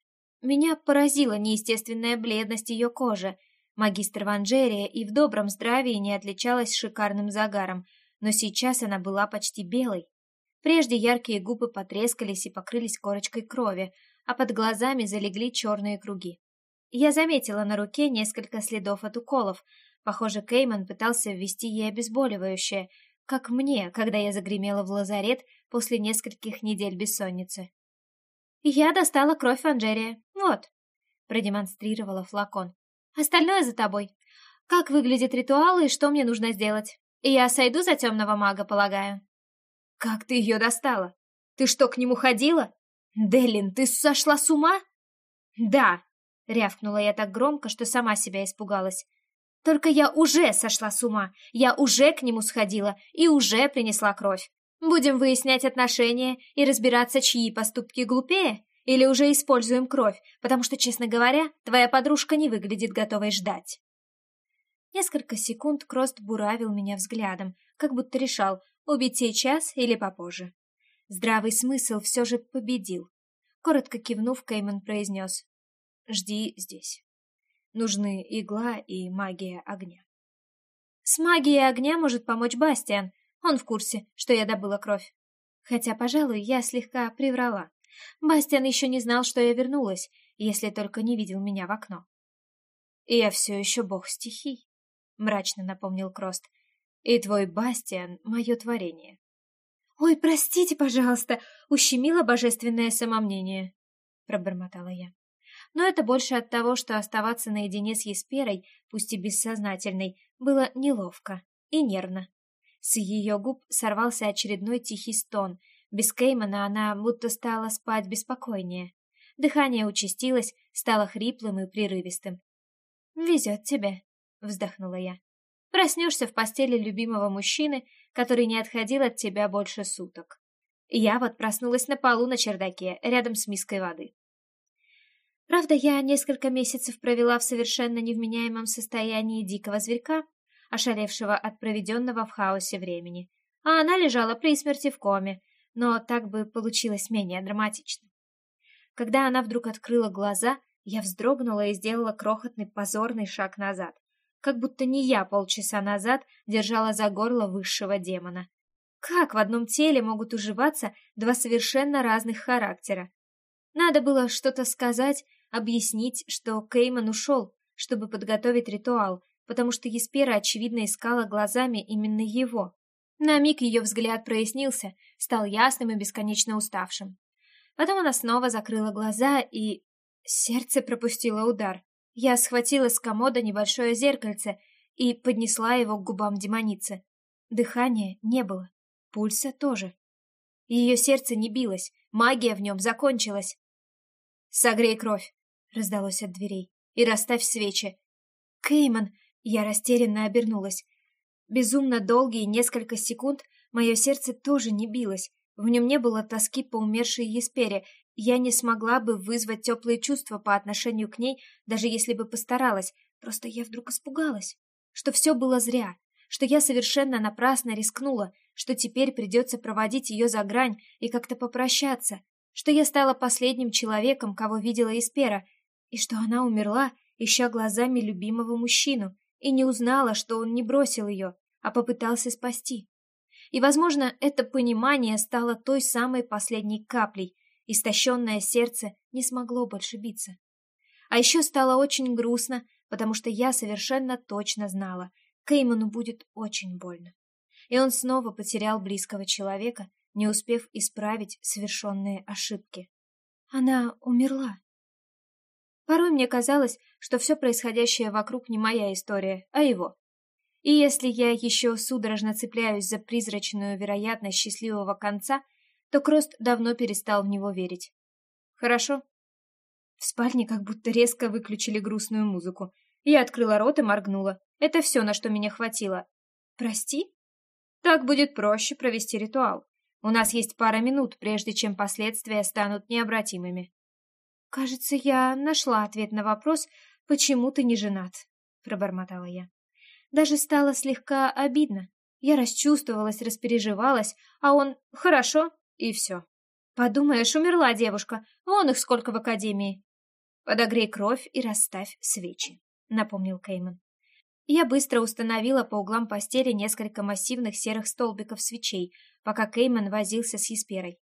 Меня поразила неестественная бледность ее кожи. Магистр Ванжерия и в добром здравии не отличалась шикарным загаром, но сейчас она была почти белой. Прежде яркие губы потрескались и покрылись корочкой крови, а под глазами залегли черные круги. Я заметила на руке несколько следов от уколов. Похоже, Кейман пытался ввести ей обезболивающее, как мне, когда я загремела в лазарет после нескольких недель бессонницы. «Я достала кровь Анжерия. Вот», — продемонстрировала флакон. «Остальное за тобой. Как выглядит ритуал и что мне нужно сделать? Я сойду за темного мага, полагаю». «Как ты ее достала? Ты что, к нему ходила? Делин, ты сошла с ума?» «Да», — рявкнула я так громко, что сама себя испугалась. «Только я уже сошла с ума, я уже к нему сходила и уже принесла кровь. Будем выяснять отношения и разбираться, чьи поступки глупее, или уже используем кровь, потому что, честно говоря, твоя подружка не выглядит готовой ждать». Несколько секунд Крост буравил меня взглядом, как будто решал, убить сейчас или попозже. Здравый смысл все же победил. Коротко кивнув, Кейман произнес Жди здесь. Нужны игла и магия огня. С магией огня может помочь Бастиан. Он в курсе, что я добыла кровь. Хотя, пожалуй, я слегка приврала. Бастиан еще не знал, что я вернулась, если только не видел меня в окно. Я все еще бог стихий, — мрачно напомнил Крост. И твой Бастиан — мое творение. «Ой, простите, пожалуйста, ущемило божественное самомнение», — пробормотала я но это больше от того, что оставаться наедине с Есперой, пусть и бессознательной, было неловко и нервно. С ее губ сорвался очередной тихий стон. Без Кеймана она будто стала спать беспокойнее. Дыхание участилось, стало хриплым и прерывистым. «Везет тебе», — вздохнула я. «Проснешься в постели любимого мужчины, который не отходил от тебя больше суток. Я вот проснулась на полу на чердаке, рядом с миской воды. Правда, я несколько месяцев провела в совершенно невменяемом состоянии дикого зверька, ошалевшего от проведенного в хаосе времени, а она лежала при смерти в коме, но так бы получилось менее драматично. Когда она вдруг открыла глаза, я вздрогнула и сделала крохотный позорный шаг назад, как будто не я полчаса назад держала за горло высшего демона. Как в одном теле могут уживаться два совершенно разных характера? Надо было что-то сказать, объяснить, что Кейман ушел, чтобы подготовить ритуал, потому что Еспера, очевидно, искала глазами именно его. На миг ее взгляд прояснился, стал ясным и бесконечно уставшим. Потом она снова закрыла глаза, и... Сердце пропустило удар. Я схватила с комода небольшое зеркальце и поднесла его к губам демоницы. Дыхания не было, пульса тоже. Ее сердце не билось, магия в нем закончилась. «Согрей кровь!» — раздалось от дверей. «И расставь свечи!» «Кейман!» — я растерянно обернулась. Безумно долгие несколько секунд мое сердце тоже не билось. В нем не было тоски по умершей Еспере. Я не смогла бы вызвать теплые чувства по отношению к ней, даже если бы постаралась. Просто я вдруг испугалась, что все было зря, что я совершенно напрасно рискнула, что теперь придется проводить ее за грань и как-то попрощаться, что я стала последним человеком, кого видела Эспера, и что она умерла, ища глазами любимого мужчину, и не узнала, что он не бросил ее, а попытался спасти. И, возможно, это понимание стало той самой последней каплей, истощенное сердце не смогло больше биться. А еще стало очень грустно, потому что я совершенно точно знала, Кейману будет очень больно. И он снова потерял близкого человека, не успев исправить совершенные ошибки. Она умерла. Порой мне казалось, что все происходящее вокруг не моя история, а его. И если я еще судорожно цепляюсь за призрачную вероятность счастливого конца, то Крост давно перестал в него верить. Хорошо. В спальне как будто резко выключили грустную музыку. Я открыла рот и моргнула. Это все, на что меня хватило. Прости? Так будет проще провести ритуал. У нас есть пара минут, прежде чем последствия станут необратимыми. Кажется, я нашла ответ на вопрос, почему ты не женат, пробормотала я. Даже стало слегка обидно. Я расчувствовалась, распереживалась, а он «хорошо» и все. Подумаешь, умерла девушка, вон их сколько в академии. Подогрей кровь и расставь свечи, напомнил Кейман. Я быстро установила по углам постели несколько массивных серых столбиков свечей, пока Кейман возился с Есперой.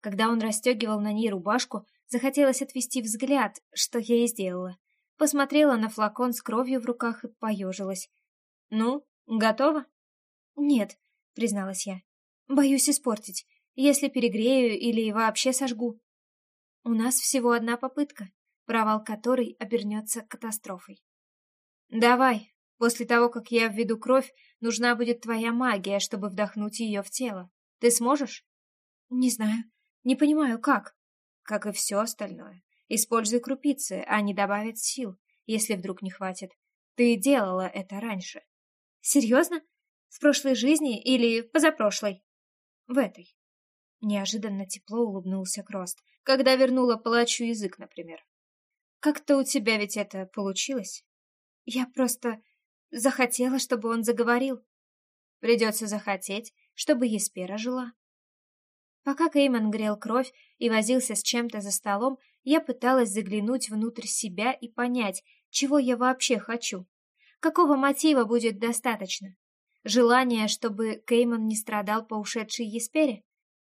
Когда он расстегивал на ней рубашку, захотелось отвести взгляд, что я и сделала. Посмотрела на флакон с кровью в руках и поежилась. «Ну, готова?» «Нет», — призналась я. «Боюсь испортить, если перегрею или вообще сожгу. У нас всего одна попытка, провал которой обернется катастрофой». «Давай, после того, как я введу кровь, нужна будет твоя магия, чтобы вдохнуть ее в тело. Ты сможешь?» «Не знаю. Не понимаю, как?» «Как и все остальное. Используй крупицы, а не добавить сил, если вдруг не хватит. Ты делала это раньше. Серьезно? В прошлой жизни или позапрошлой? В этой. Неожиданно тепло улыбнулся Крост, когда вернула палачу язык, например. Как-то у тебя ведь это получилось? Я просто захотела, чтобы он заговорил. Придется захотеть, чтобы Еспера жила. Пока Кейман грел кровь и возился с чем-то за столом, я пыталась заглянуть внутрь себя и понять, чего я вообще хочу. Какого мотива будет достаточно? Желание, чтобы Кейман не страдал по ушедшей Еспере?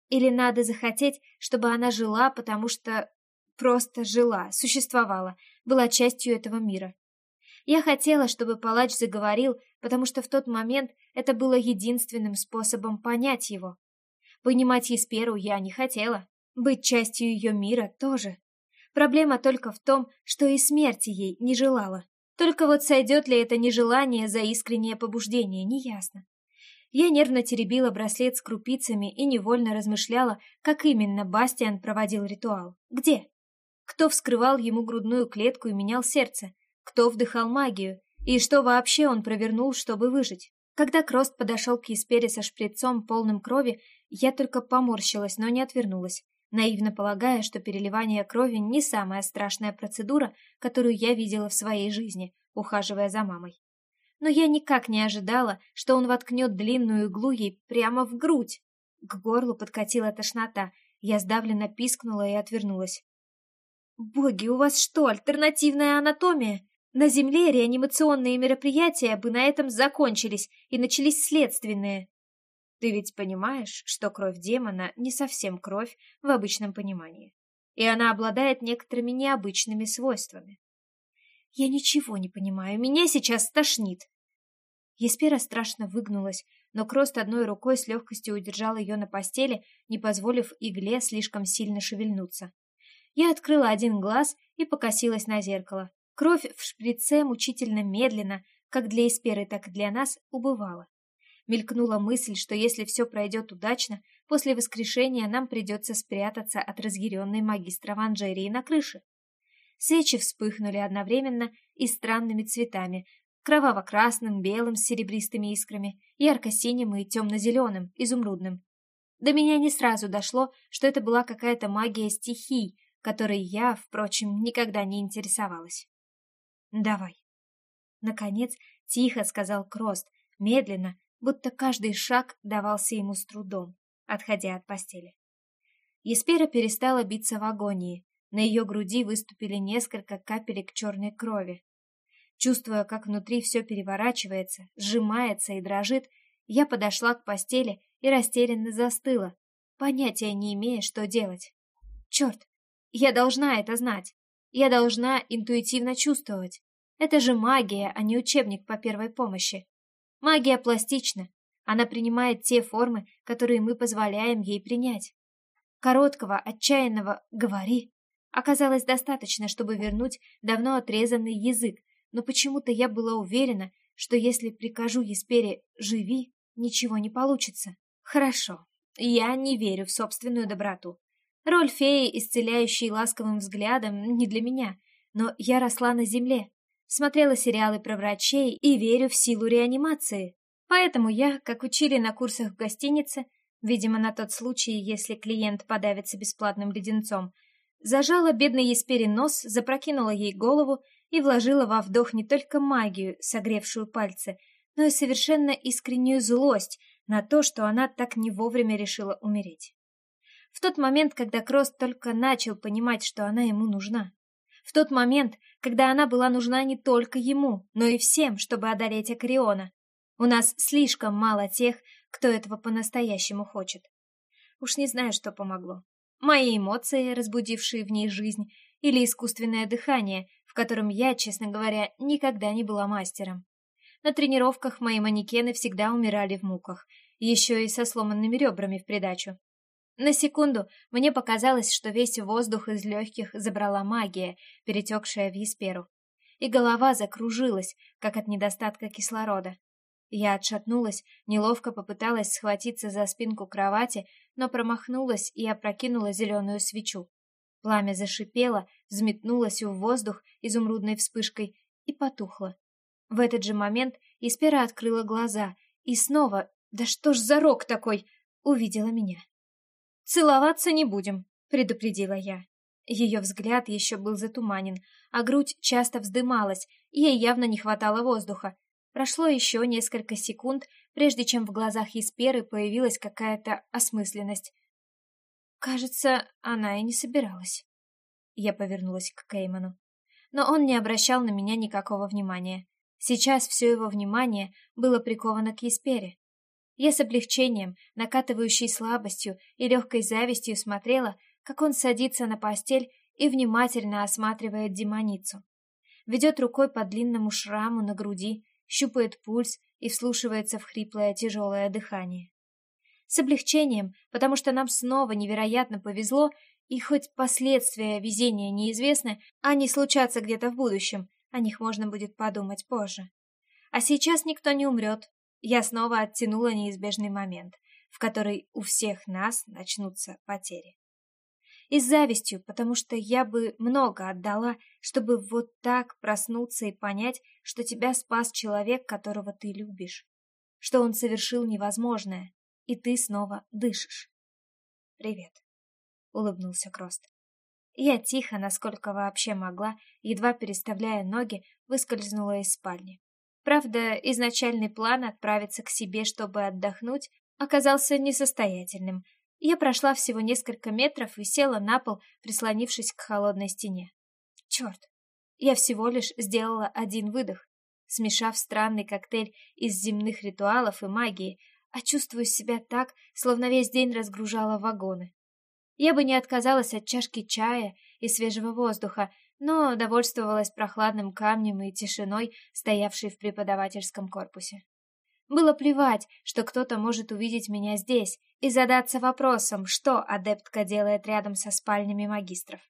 Или надо захотеть, чтобы она жила, потому что просто жила, существовала, была частью этого мира? Я хотела, чтобы палач заговорил, потому что в тот момент это было единственным способом понять его. Понимать Есперу я не хотела, быть частью ее мира тоже. Проблема только в том, что и смерти ей не желала. Только вот сойдет ли это нежелание за искреннее побуждение, неясно. Я нервно теребила браслет с крупицами и невольно размышляла, как именно Бастиан проводил ритуал. Где? Кто вскрывал ему грудную клетку и менял сердце? Кто вдыхал магию? И что вообще он провернул, чтобы выжить? Когда Крост подошел к Еспере со шприцом, полным крови, я только поморщилась, но не отвернулась наивно полагая, что переливание крови не самая страшная процедура, которую я видела в своей жизни, ухаживая за мамой. Но я никак не ожидала, что он воткнет длинную иглу ей прямо в грудь. К горлу подкатила тошнота, я сдавленно пискнула и отвернулась. «Боги, у вас что, альтернативная анатомия? На Земле реанимационные мероприятия бы на этом закончились, и начались следственные. Ты ведь понимаешь, что кровь демона не совсем кровь в обычном понимании, и она обладает некоторыми необычными свойствами. Я ничего не понимаю, меня сейчас стошнит. Еспера страшно выгнулась, но Крост одной рукой с легкостью удержал ее на постели, не позволив игле слишком сильно шевельнуться. Я открыла один глаз и покосилась на зеркало. Кровь в шприце мучительно медленно, как для Есперы, так и для нас, убывала. Мелькнула мысль, что если все пройдет удачно, после воскрешения нам придется спрятаться от разъяренной магистра Ванжерии на крыше. Свечи вспыхнули одновременно и странными цветами, кроваво-красным, белым с серебристыми искрами, ярко-синим и темно-зеленым, изумрудным. До меня не сразу дошло, что это была какая-то магия стихий, которой я, впрочем, никогда не интересовалась. «Давай». Наконец, тихо сказал Крост, медленно, будто каждый шаг давался ему с трудом, отходя от постели. Еспера перестала биться в агонии, на ее груди выступили несколько капелек черной крови. Чувствуя, как внутри все переворачивается, сжимается и дрожит, я подошла к постели и растерянно застыла, понятия не имея, что делать. Черт, я должна это знать. Я должна интуитивно чувствовать. Это же магия, а не учебник по первой помощи. Магия пластична. Она принимает те формы, которые мы позволяем ей принять. Короткого, отчаянного «говори» оказалось достаточно, чтобы вернуть давно отрезанный язык, но почему-то я была уверена, что если прикажу Еспере «живи», ничего не получится. Хорошо, я не верю в собственную доброту. Роль феи, исцеляющей ласковым взглядом, не для меня, но я росла на земле, смотрела сериалы про врачей и верю в силу реанимации. Поэтому я, как учили на курсах в гостинице, видимо, на тот случай, если клиент подавится бесплатным леденцом, зажала бедной Еспере нос, запрокинула ей голову и вложила во вдох не только магию, согревшую пальцы, но и совершенно искреннюю злость на то, что она так не вовремя решила умереть. В тот момент, когда Кросс только начал понимать, что она ему нужна. В тот момент, когда она была нужна не только ему, но и всем, чтобы одолеть Акариона. У нас слишком мало тех, кто этого по-настоящему хочет. Уж не знаю, что помогло. Мои эмоции, разбудившие в ней жизнь, или искусственное дыхание, в котором я, честно говоря, никогда не была мастером. На тренировках мои манекены всегда умирали в муках, еще и со сломанными ребрами в придачу. На секунду мне показалось, что весь воздух из легких забрала магия, перетекшая в Есперу. И голова закружилась, как от недостатка кислорода. Я отшатнулась, неловко попыталась схватиться за спинку кровати, но промахнулась и опрокинула зеленую свечу. Пламя зашипело, взметнулось в воздух изумрудной вспышкой и потухло. В этот же момент Испера открыла глаза и снова, да что ж за рок такой, увидела меня. «Целоваться не будем», — предупредила я. Ее взгляд еще был затуманен, а грудь часто вздымалась, и ей явно не хватало воздуха. Прошло еще несколько секунд, прежде чем в глазах Исперы появилась какая-то осмысленность. Кажется, она и не собиралась. Я повернулась к Кейману. Но он не обращал на меня никакого внимания. Сейчас все его внимание было приковано к Еспере. Я с облегчением, накатывающей слабостью и легкой завистью смотрела, как он садится на постель и внимательно осматривает демоницу. Ведет рукой по длинному шраму на груди, щупает пульс и вслушивается в хриплое тяжелое дыхание. С облегчением, потому что нам снова невероятно повезло, и хоть последствия везения неизвестны, они случатся где-то в будущем, о них можно будет подумать позже. А сейчас никто не умрет. Я снова оттянула неизбежный момент, в который у всех нас начнутся потери. И с завистью, потому что я бы много отдала, чтобы вот так проснуться и понять, что тебя спас человек, которого ты любишь, что он совершил невозможное, и ты снова дышишь. «Привет», — улыбнулся Крост. Я тихо, насколько вообще могла, едва переставляя ноги, выскользнула из спальни. Правда, изначальный план отправиться к себе, чтобы отдохнуть, оказался несостоятельным. Я прошла всего несколько метров и села на пол, прислонившись к холодной стене. Черт! Я всего лишь сделала один выдох, смешав странный коктейль из земных ритуалов и магии, а чувствую себя так, словно весь день разгружала вагоны. Я бы не отказалась от чашки чая и свежего воздуха, но довольствовалась прохладным камнем и тишиной, стоявшей в преподавательском корпусе. Было плевать, что кто-то может увидеть меня здесь и задаться вопросом, что адептка делает рядом со спальнями магистров.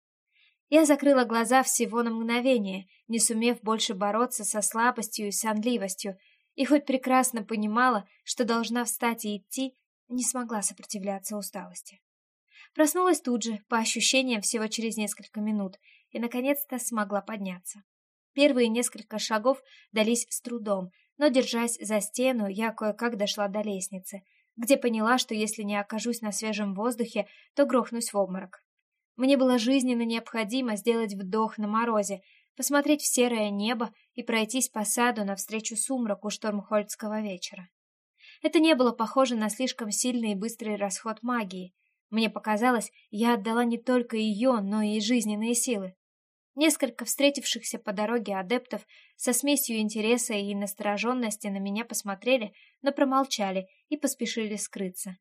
Я закрыла глаза всего на мгновение, не сумев больше бороться со слабостью и сонливостью, и хоть прекрасно понимала, что должна встать и идти, не смогла сопротивляться усталости. Проснулась тут же, по ощущениям всего через несколько минут, и, наконец-то, смогла подняться. Первые несколько шагов дались с трудом, но, держась за стену, я кое-как дошла до лестницы, где поняла, что если не окажусь на свежем воздухе, то грохнусь в обморок. Мне было жизненно необходимо сделать вдох на морозе, посмотреть в серое небо и пройтись по саду навстречу сумраку штормхольдского вечера. Это не было похоже на слишком сильный и быстрый расход магии. Мне показалось, я отдала не только ее, но и жизненные силы. Несколько встретившихся по дороге адептов со смесью интереса и настороженности на меня посмотрели, но промолчали и поспешили скрыться.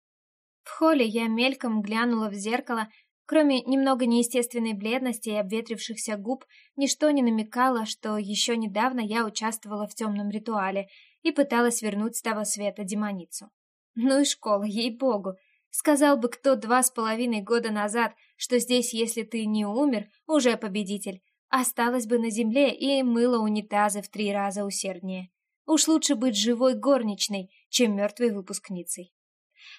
В холле я мельком глянула в зеркало, кроме немного неестественной бледности и обветрившихся губ, ничто не намекало, что еще недавно я участвовала в темном ритуале и пыталась вернуть с того света демоницу. Ну и школа, ей-богу, Сказал бы кто два с половиной года назад, что здесь, если ты не умер, уже победитель. Осталось бы на земле и мыло унитазы в три раза усерднее. Уж лучше быть живой горничной, чем мертвой выпускницей.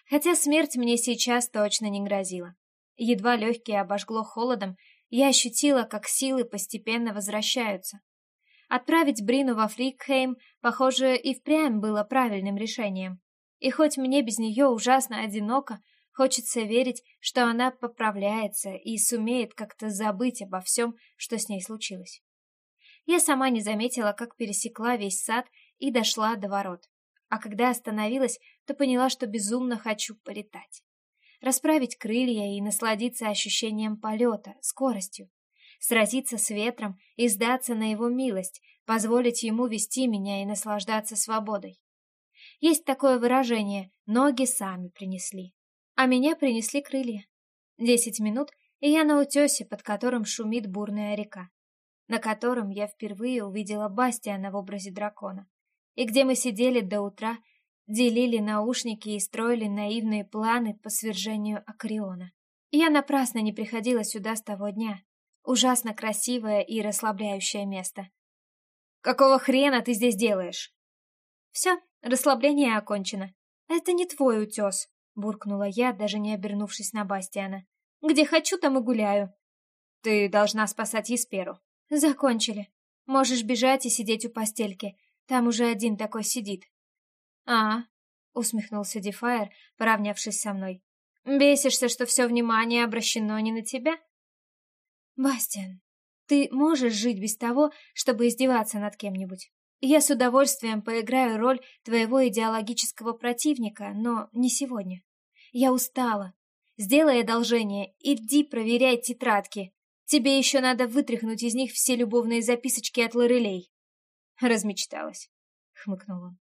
Хотя смерть мне сейчас точно не грозила. Едва легкие обожгло холодом, я ощутила, как силы постепенно возвращаются. Отправить Брину во Фрикхейм, похоже, и впрямь было правильным решением. И хоть мне без нее ужасно одиноко, хочется верить, что она поправляется и сумеет как-то забыть обо всем, что с ней случилось. Я сама не заметила, как пересекла весь сад и дошла до ворот. А когда остановилась, то поняла, что безумно хочу полетать. Расправить крылья и насладиться ощущением полета, скоростью. Сразиться с ветром и сдаться на его милость, позволить ему вести меня и наслаждаться свободой. Есть такое выражение «ноги сами принесли». А меня принесли крылья. Десять минут, и я на утесе, под которым шумит бурная река, на котором я впервые увидела Бастиана в образе дракона, и где мы сидели до утра, делили наушники и строили наивные планы по свержению Акриона. Я напрасно не приходила сюда с того дня. Ужасно красивое и расслабляющее место. «Какого хрена ты здесь делаешь?» «Все, Расслабление окончено. Это не твой утес, буркнула я, даже не обернувшись на Бастиана. Где хочу, там и гуляю. Ты должна спасать Есперу. Закончили. Можешь бежать и сидеть у постельки. Там уже один такой сидит. А, усмехнулся Дефайр, поравнявшись со мной. Бесишься, что все внимание обращено не на тебя? Бастиан, ты можешь жить без того, чтобы издеваться над кем-нибудь? Я с удовольствием поиграю роль твоего идеологического противника, но не сегодня. Я устала. Сделай одолжение, иди проверяй тетрадки. Тебе еще надо вытряхнуть из них все любовные записочки от Лорелей. Размечталась, хмыкнул он.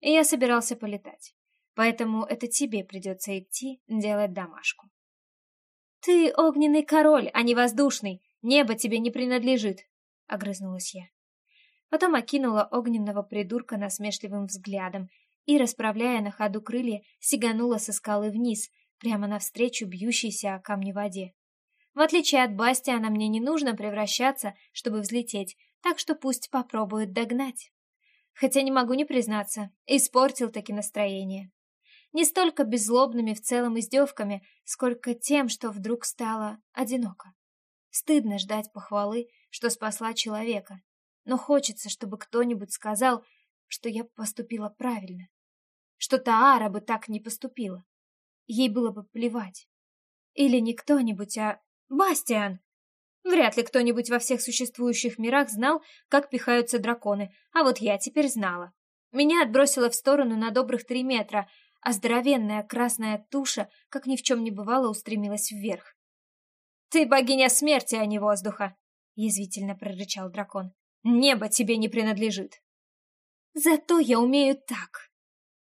Я собирался полетать, поэтому это тебе придется идти делать домашку. Ты огненный король, а не воздушный. Небо тебе не принадлежит, огрызнулась я. Потом окинула огненного придурка насмешливым взглядом и, расправляя на ходу крылья, сиганула со скалы вниз, прямо навстречу бьющейся о камни воде. В отличие от Бастиана, мне не нужно превращаться, чтобы взлететь, так что пусть попробует догнать. Хотя не могу не признаться, испортил таки настроение. Не столько беззлобными в целом издевками, сколько тем, что вдруг стало одиноко. Стыдно ждать похвалы, что спасла человека, но хочется, чтобы кто-нибудь сказал, что я поступила правильно. Что Таара бы так не поступила. Ей было бы плевать. Или не кто-нибудь, а Бастиан. Вряд ли кто-нибудь во всех существующих мирах знал, как пихаются драконы, а вот я теперь знала. Меня отбросило в сторону на добрых три метра, а здоровенная красная туша, как ни в чем не бывало, устремилась вверх. «Ты богиня смерти, а не воздуха!» — язвительно прорычал дракон. Небо тебе не принадлежит. Зато я умею так.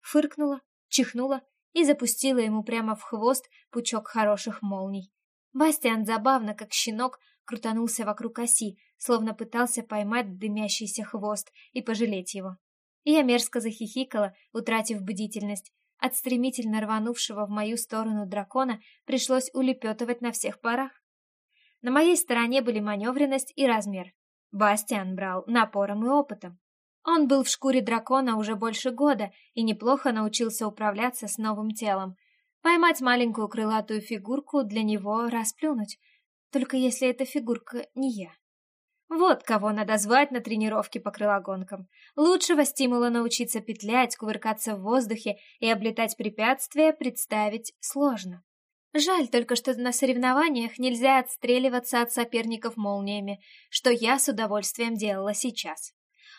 Фыркнула, чихнула и запустила ему прямо в хвост пучок хороших молний. Бастиан забавно, как щенок, крутанулся вокруг оси, словно пытался поймать дымящийся хвост и пожалеть его. Я мерзко захихикала, утратив бдительность. От стремительно рванувшего в мою сторону дракона пришлось улепетывать на всех парах. На моей стороне были маневренность и размер. Бастиан брал напором и опытом. Он был в шкуре дракона уже больше года и неплохо научился управляться с новым телом. Поймать маленькую крылатую фигурку для него расплюнуть. Только если эта фигурка не я. Вот кого надо звать на тренировки по крылогонкам. Лучшего стимула научиться петлять, кувыркаться в воздухе и облетать препятствия представить сложно. Жаль только, что на соревнованиях нельзя отстреливаться от соперников молниями, что я с удовольствием делала сейчас.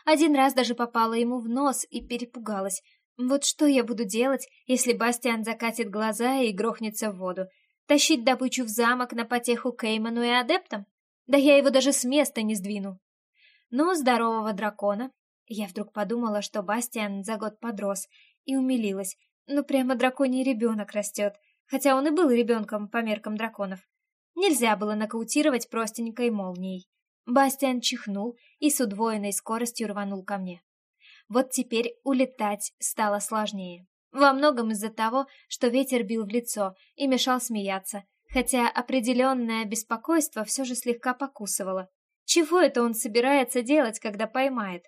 Один раз даже попала ему в нос и перепугалась. Вот что я буду делать, если Бастиан закатит глаза и грохнется в воду? Тащить добычу в замок на потеху Кейману и адептам? Да я его даже с места не сдвину. Но здорового дракона... Я вдруг подумала, что Бастиан за год подрос, и умилилась. Ну, прямо драконий ребенок растет, хотя он и был ребенком по меркам драконов. Нельзя было нокаутировать простенькой молнией. Бастиан чихнул и с удвоенной скоростью рванул ко мне. Вот теперь улетать стало сложнее. Во многом из-за того, что ветер бил в лицо и мешал смеяться, хотя определенное беспокойство все же слегка покусывало. Чего это он собирается делать, когда поймает?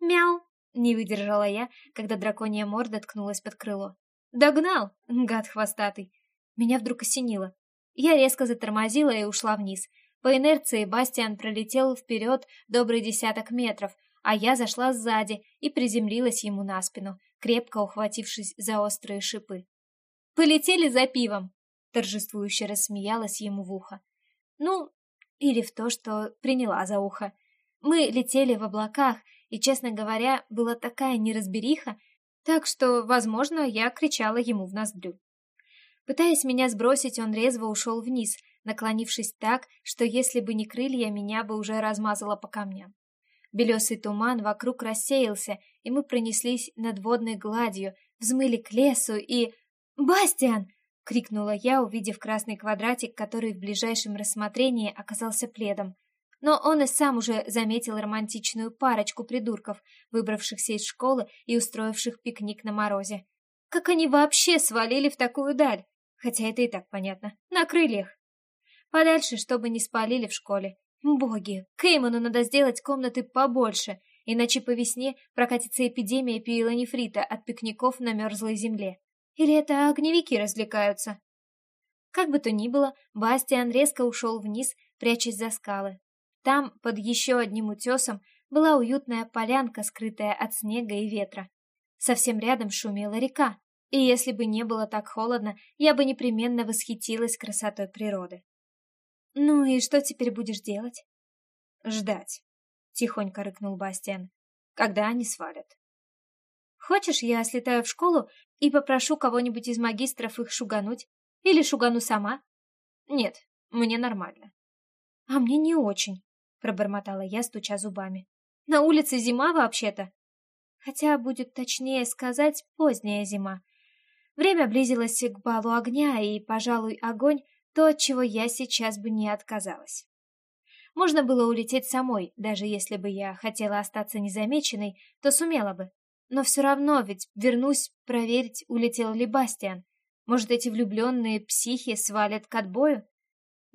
«Мяу!» — не выдержала я, когда драконья морда ткнулась под крыло. «Догнал, гад хвостатый!» Меня вдруг осенило. Я резко затормозила и ушла вниз. По инерции Бастиан пролетел вперед добрый десяток метров, а я зашла сзади и приземлилась ему на спину, крепко ухватившись за острые шипы. «Полетели за пивом!» торжествующе рассмеялась ему в ухо. Ну, или в то, что приняла за ухо. Мы летели в облаках, и, честно говоря, была такая неразбериха, так что, возможно, я кричала ему в ноздрю. Пытаясь меня сбросить, он резво ушел вниз, наклонившись так, что если бы не крылья, меня бы уже размазало по камням. Белесый туман вокруг рассеялся, и мы пронеслись над водной гладью, взмыли к лесу и... «Бастиан!» — крикнула я, увидев красный квадратик, который в ближайшем рассмотрении оказался пледом. Но он и сам уже заметил романтичную парочку придурков, выбравшихся из школы и устроивших пикник на морозе. Как они вообще свалили в такую даль? Хотя это и так понятно. На крыльях. Подальше, чтобы не спалили в школе. Боги, Кейману надо сделать комнаты побольше, иначе по весне прокатится эпидемия пиелонефрита от пикников на мерзлой земле. Или это огневики развлекаются? Как бы то ни было, Бастиан резко ушел вниз, прячась за скалы. Там, под еще одним утесом, была уютная полянка, скрытая от снега и ветра. Совсем рядом шумела река, и если бы не было так холодно, я бы непременно восхитилась красотой природы. «Ну и что теперь будешь делать?» «Ждать», — тихонько рыкнул Бастиан, — «когда они свалят». «Хочешь, я слетаю в школу и попрошу кого-нибудь из магистров их шугануть? Или шугану сама? Нет, мне нормально. А мне не очень, пробормотала я, стуча зубами. На улице зима вообще-то. Хотя, будет точнее сказать, поздняя зима. Время близилось к балу огня, и, пожалуй, огонь — то, от чего я сейчас бы не отказалась. Можно было улететь самой, даже если бы я хотела остаться незамеченной, то сумела бы. Но все равно ведь вернусь проверить, улетел ли Бастиан. Может, эти влюбленные психи свалят к отбою?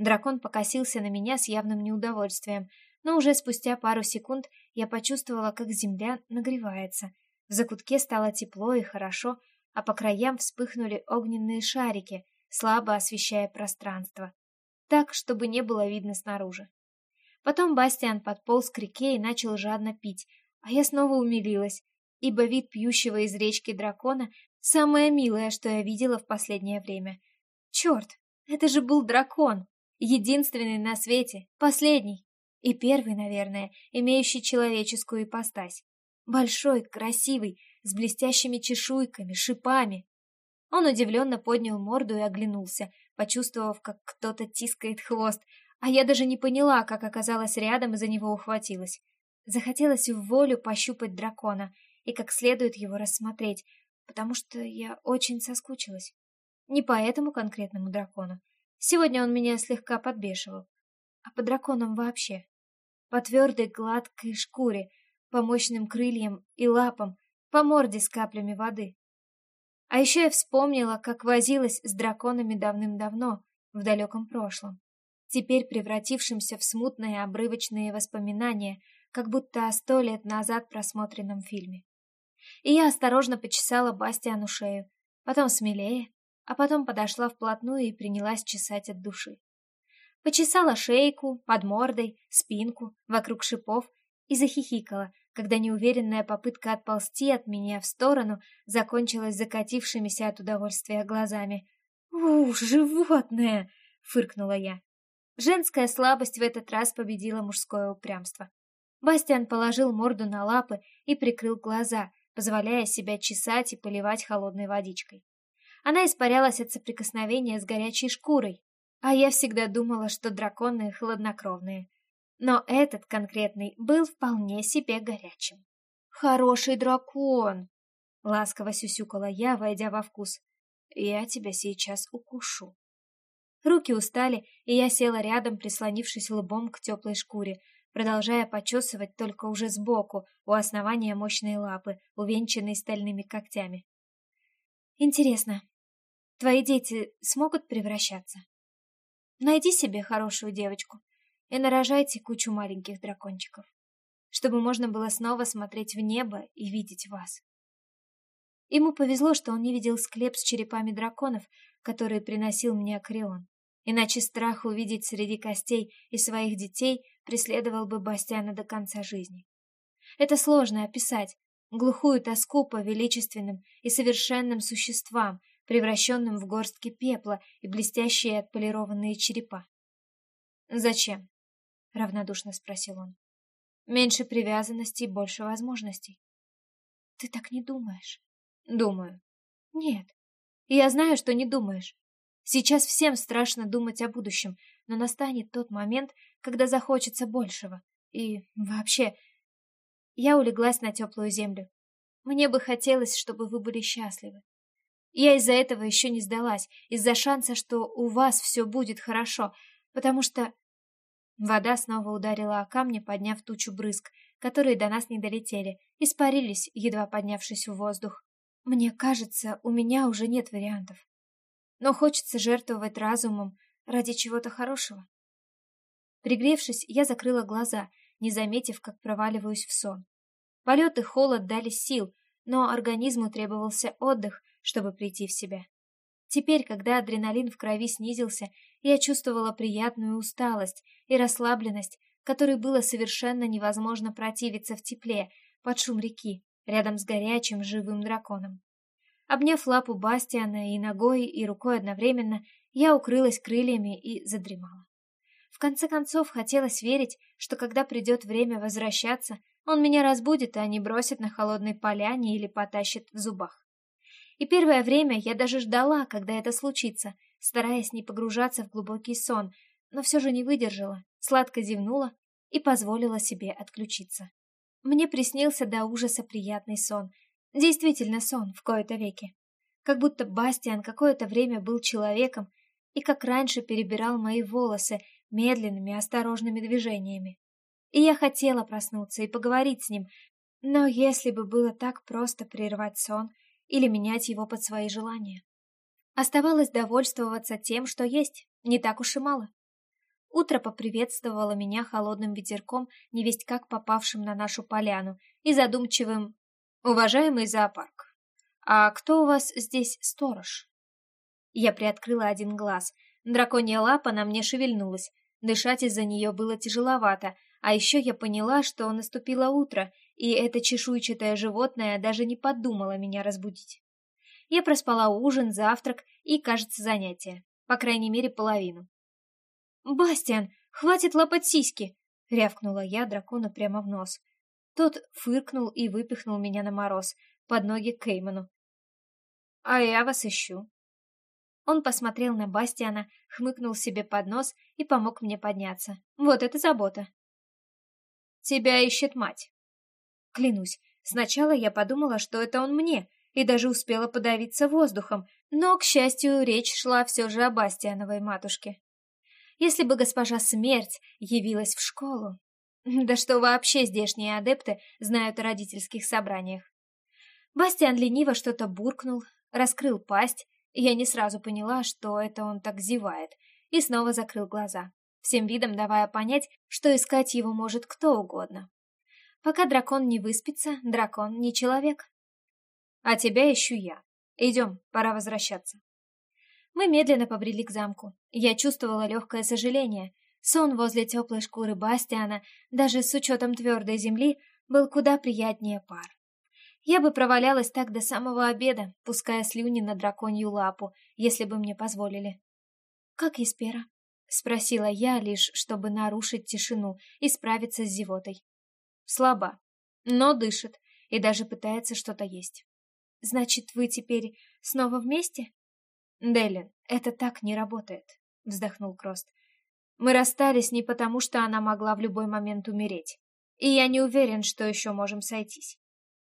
Дракон покосился на меня с явным неудовольствием, но уже спустя пару секунд я почувствовала, как земля нагревается. В закутке стало тепло и хорошо, а по краям вспыхнули огненные шарики, слабо освещая пространство, так, чтобы не было видно снаружи. Потом Бастиан подполз к реке и начал жадно пить, а я снова умилилась ибо вид пьющего из речки дракона самое милое, что я видела в последнее время. Черт, это же был дракон, единственный на свете, последний и первый, наверное, имеющий человеческую ипостась. Большой, красивый, с блестящими чешуйками, шипами. Он удивленно поднял морду и оглянулся, почувствовав, как кто-то тискает хвост, а я даже не поняла, как оказалась рядом и за него ухватилась. Захотелось в волю пощупать дракона — и как следует его рассмотреть, потому что я очень соскучилась. Не по этому конкретному дракону. Сегодня он меня слегка подбешивал. А по драконам вообще. По твердой гладкой шкуре, по мощным крыльям и лапам, по морде с каплями воды. А еще я вспомнила, как возилась с драконами давным-давно, в далеком прошлом, теперь превратившимся в смутные обрывочные воспоминания, как будто о сто лет назад просмотренном фильме и я осторожно почесала Бастиану шею, потом смелее, а потом подошла вплотную и принялась чесать от души. Почесала шейку, под мордой, спинку, вокруг шипов и захихикала, когда неуверенная попытка отползти от меня в сторону закончилась закатившимися от удовольствия глазами. «Ух, животное!» — фыркнула я. Женская слабость в этот раз победила мужское упрямство. Бастиан положил морду на лапы и прикрыл глаза, позволяя себя чесать и поливать холодной водичкой. Она испарялась от соприкосновения с горячей шкурой, а я всегда думала, что драконы хладнокровные. Но этот конкретный был вполне себе горячим. «Хороший дракон!» — ласково сюсюкала я, войдя во вкус. «Я тебя сейчас укушу». Руки устали, и я села рядом, прислонившись лбом к теплой шкуре, продолжая почесывать только уже сбоку, у основания мощной лапы, увенчанной стальными когтями. «Интересно, твои дети смогут превращаться? Найди себе хорошую девочку и нарожайте кучу маленьких дракончиков, чтобы можно было снова смотреть в небо и видеть вас». Ему повезло, что он не видел склеп с черепами драконов, которые приносил мне Акрион. Иначе страх увидеть среди костей и своих детей преследовал бы Бастиана до конца жизни. Это сложно описать, глухую тоску по величественным и совершенным существам, превращенным в горстки пепла и блестящие отполированные черепа. «Зачем?» — равнодушно спросил он. «Меньше привязанностей, больше возможностей». «Ты так не думаешь?» «Думаю». «Нет, я знаю, что не думаешь. Сейчас всем страшно думать о будущем, но настанет тот момент, когда захочется большего. И вообще, я улеглась на теплую землю. Мне бы хотелось, чтобы вы были счастливы. Я из-за этого еще не сдалась, из-за шанса, что у вас все будет хорошо, потому что... Вода снова ударила о камни, подняв тучу брызг, которые до нас не долетели, испарились, едва поднявшись в воздух. Мне кажется, у меня уже нет вариантов но хочется жертвовать разумом ради чего-то хорошего. Пригревшись, я закрыла глаза, не заметив, как проваливаюсь в сон. Полет и холод дали сил, но организму требовался отдых, чтобы прийти в себя. Теперь, когда адреналин в крови снизился, я чувствовала приятную усталость и расслабленность, которой было совершенно невозможно противиться в тепле, под шум реки, рядом с горячим живым драконом. Обняв лапу Бастиана и ногой, и рукой одновременно, я укрылась крыльями и задремала. В конце концов, хотелось верить, что когда придет время возвращаться, он меня разбудит, а не бросит на холодной поляне или потащит в зубах. И первое время я даже ждала, когда это случится, стараясь не погружаться в глубокий сон, но все же не выдержала, сладко зевнула и позволила себе отключиться. Мне приснился до ужаса приятный сон, Действительно сон в кои-то веки. Как будто Бастиан какое-то время был человеком и как раньше перебирал мои волосы медленными, осторожными движениями. И я хотела проснуться и поговорить с ним, но если бы было так просто прервать сон или менять его под свои желания. Оставалось довольствоваться тем, что есть, не так уж и мало. Утро поприветствовало меня холодным ветерком, невесть как попавшим на нашу поляну, и задумчивым «Уважаемый зоопарк, а кто у вас здесь сторож?» Я приоткрыла один глаз. Драконья лапа на мне шевельнулась. Дышать из-за нее было тяжеловато, а еще я поняла, что наступило утро, и это чешуйчатое животное даже не подумало меня разбудить. Я проспала ужин, завтрак и, кажется, занятия. По крайней мере, половину. «Бастиан, хватит лапать сиськи!» — рявкнула я дракону прямо в нос. Тот фыркнул и выпихнул меня на мороз, под ноги Кейману. «А я вас ищу». Он посмотрел на Бастиана, хмыкнул себе под нос и помог мне подняться. Вот это забота. «Тебя ищет мать». Клянусь, сначала я подумала, что это он мне, и даже успела подавиться воздухом, но, к счастью, речь шла все же о Бастиановой матушке. Если бы госпожа Смерть явилась в школу, да что вообще здешние адепты знают о родительских собраниях? Бастиан лениво что-то буркнул, раскрыл пасть, и я не сразу поняла, что это он так зевает, и снова закрыл глаза, всем видом давая понять, что искать его может кто угодно. Пока дракон не выспится, дракон не человек. А тебя ищу я. Идем, пора возвращаться. Мы медленно побрели к замку. Я чувствовала легкое сожаление, Сон возле теплой шкуры Бастиана, даже с учетом твердой земли, был куда приятнее пар. Я бы провалялась так до самого обеда, пуская слюни на драконью лапу, если бы мне позволили. «Как Еспера?» — спросила я, лишь чтобы нарушить тишину и справиться с зевотой. «Слаба, но дышит и даже пытается что-то есть». «Значит, вы теперь снова вместе?» «Делин, это так не работает», — вздохнул Крост. «Мы расстались не потому, что она могла в любой момент умереть, и я не уверен, что еще можем сойтись.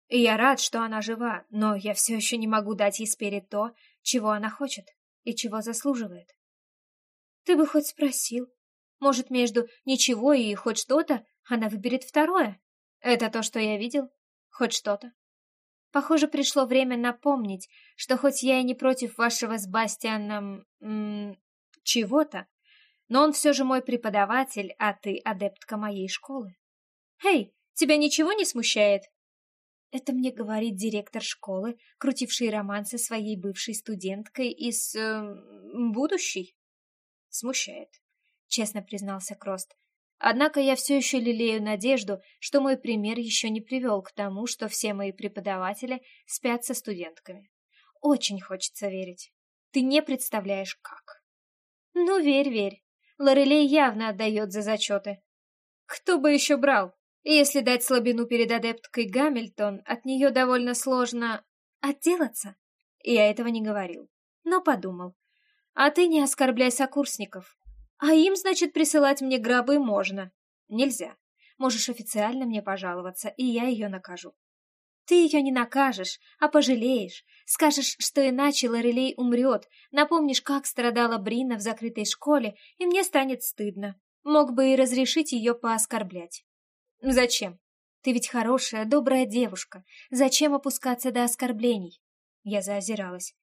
И я рад, что она жива, но я все еще не могу дать ей сперед то, чего она хочет и чего заслуживает. Ты бы хоть спросил. Может, между ничего и хоть что-то она выберет второе? Это то, что я видел? Хоть что-то? Похоже, пришло время напомнить, что хоть я и не против вашего с Бастианом... чего-то, но он все же мой преподаватель, а ты адептка моей школы. Эй, тебя ничего не смущает? Это мне говорит директор школы, крутивший роман со своей бывшей студенткой из... Э, будущей? Смущает, честно признался Крост. Однако я все еще лелею надежду, что мой пример еще не привел к тому, что все мои преподаватели спят со студентками. Очень хочется верить. Ты не представляешь, как. Ну, верь, верь. Лорелей явно отдает за зачеты. Кто бы еще брал? если дать слабину перед адепткой Гамильтон, от нее довольно сложно отделаться. Я этого не говорил, но подумал. А ты не оскорбляй сокурсников. А им, значит, присылать мне гробы можно. Нельзя. Можешь официально мне пожаловаться, и я ее накажу. Ты ее не накажешь, а пожалеешь. Скажешь, что иначе Лорелей умрет, напомнишь, как страдала Брина в закрытой школе, и мне станет стыдно. Мог бы и разрешить ее пооскорблять. Зачем? Ты ведь хорошая, добрая девушка. Зачем опускаться до оскорблений? Я заозиралась.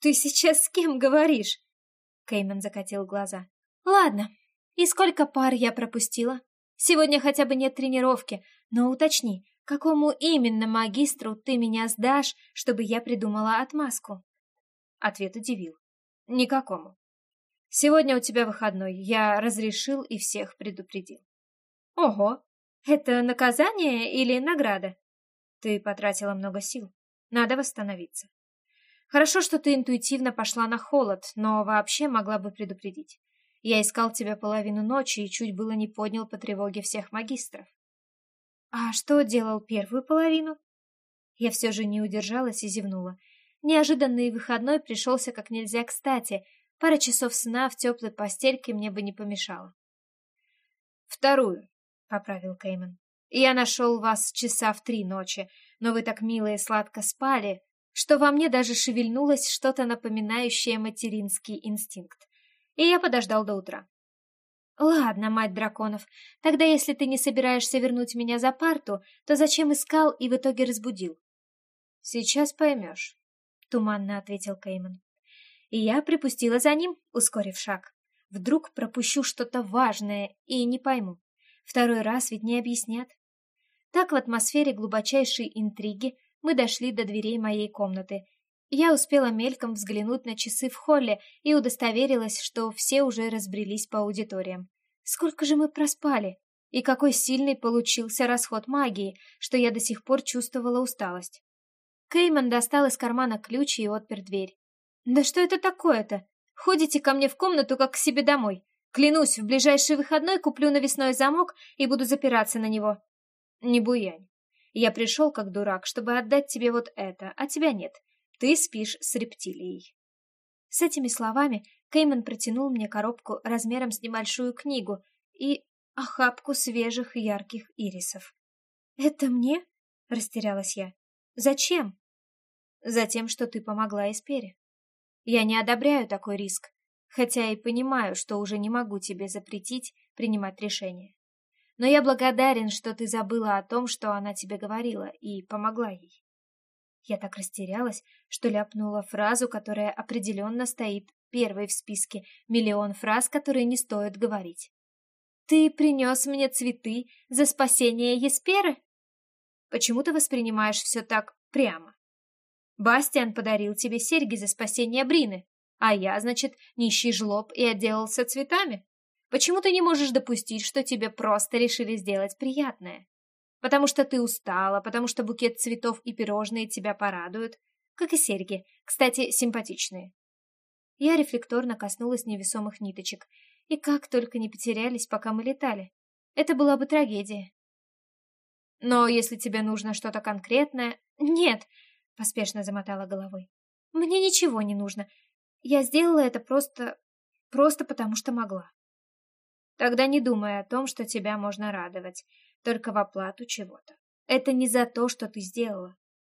Ты сейчас с кем говоришь? Кейман закатил глаза. Ладно, и сколько пар я пропустила? Сегодня хотя бы нет тренировки, но уточни, какому именно магистру ты меня сдашь, чтобы я придумала отмазку? Ответ удивил. Никакому. Сегодня у тебя выходной, я разрешил и всех предупредил. Ого, это наказание или награда? Ты потратила много сил. Надо восстановиться. Хорошо, что ты интуитивно пошла на холод, но вообще могла бы предупредить. Я искал тебя половину ночи и чуть было не поднял по тревоге всех магистров. А что делал первую половину? Я все же не удержалась и зевнула. Неожиданный выходной пришелся как нельзя кстати. Пара часов сна в теплой постельке мне бы не помешало. Вторую, — поправил Кейман. «Я нашел вас часа в три ночи, но вы так мило и сладко спали, что во мне даже шевельнулось что-то напоминающее материнский инстинкт и я подождал до утра. «Ладно, мать драконов, тогда если ты не собираешься вернуть меня за парту, то зачем искал и в итоге разбудил?» «Сейчас поймешь», — туманно ответил Кейман. И я припустила за ним, ускорив шаг. Вдруг пропущу что-то важное и не пойму. Второй раз ведь не объяснят. Так в атмосфере глубочайшей интриги мы дошли до дверей моей комнаты, я успела мельком взглянуть на часы в холле и удостоверилась, что все уже разбрелись по аудиториям. Сколько же мы проспали? И какой сильный получился расход магии, что я до сих пор чувствовала усталость. Кейман достал из кармана ключ и отпер дверь. «Да что это такое-то? Ходите ко мне в комнату, как к себе домой. Клянусь, в ближайший выходной куплю навесной замок и буду запираться на него». «Не буянь. Я пришел как дурак, чтобы отдать тебе вот это, а тебя нет. Ты спишь с рептилией. С этими словами Кейман протянул мне коробку размером с небольшую книгу и охапку свежих ярких ирисов. «Это мне?» — растерялась я. «Зачем?» «Затем, что ты помогла Эспере. Я не одобряю такой риск, хотя и понимаю, что уже не могу тебе запретить принимать решение. Но я благодарен, что ты забыла о том, что она тебе говорила, и помогла ей. Я так растерялась, что ляпнула фразу, которая определенно стоит первой в списке миллион фраз, которые не стоит говорить. «Ты принес мне цветы за спасение Есперы?» «Почему ты воспринимаешь все так прямо?» «Бастиан подарил тебе серьги за спасение Брины, а я, значит, нищий жлоб и отделался цветами. Почему ты не можешь допустить, что тебе просто решили сделать приятное?» Потому что ты устала, потому что букет цветов и пирожные тебя порадуют. Как и серьги, кстати, симпатичные. Я рефлекторно коснулась невесомых ниточек. И как только не потерялись, пока мы летали. Это была бы трагедия. Но если тебе нужно что-то конкретное... Нет, поспешно замотала головой. Мне ничего не нужно. Я сделала это просто... просто потому что могла. Тогда не думай о том, что тебя можно радовать, только в оплату чего-то. Это не за то, что ты сделала,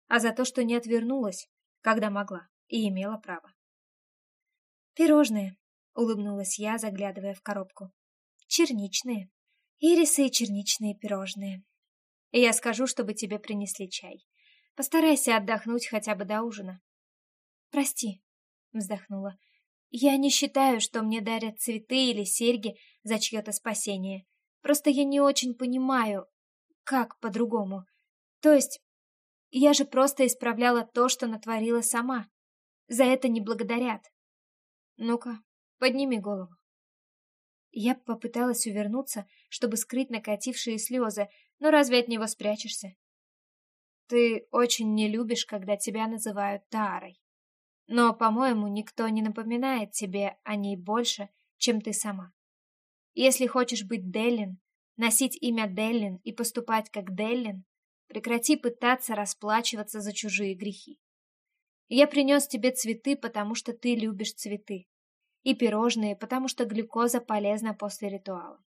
а за то, что не отвернулась, когда могла и имела право. «Пирожные», — улыбнулась я, заглядывая в коробку. «Черничные. Ирисы и черничные пирожные. И я скажу, чтобы тебе принесли чай. Постарайся отдохнуть хотя бы до ужина». «Прости», — вздохнула. «Я не считаю, что мне дарят цветы или серьги за чье-то спасение. Просто я не очень понимаю, как по-другому. То есть, я же просто исправляла то, что натворила сама. За это не благодарят. Ну-ка, подними голову. Я попыталась увернуться, чтобы скрыть накатившие слезы, но разве от него спрячешься? Ты очень не любишь, когда тебя называют Тарой. Но, по-моему, никто не напоминает тебе о ней больше, чем ты сама. Если хочешь быть Деллин, носить имя Деллин и поступать как Деллин, прекрати пытаться расплачиваться за чужие грехи. Я принес тебе цветы, потому что ты любишь цветы, и пирожные, потому что глюкоза полезна после ритуала.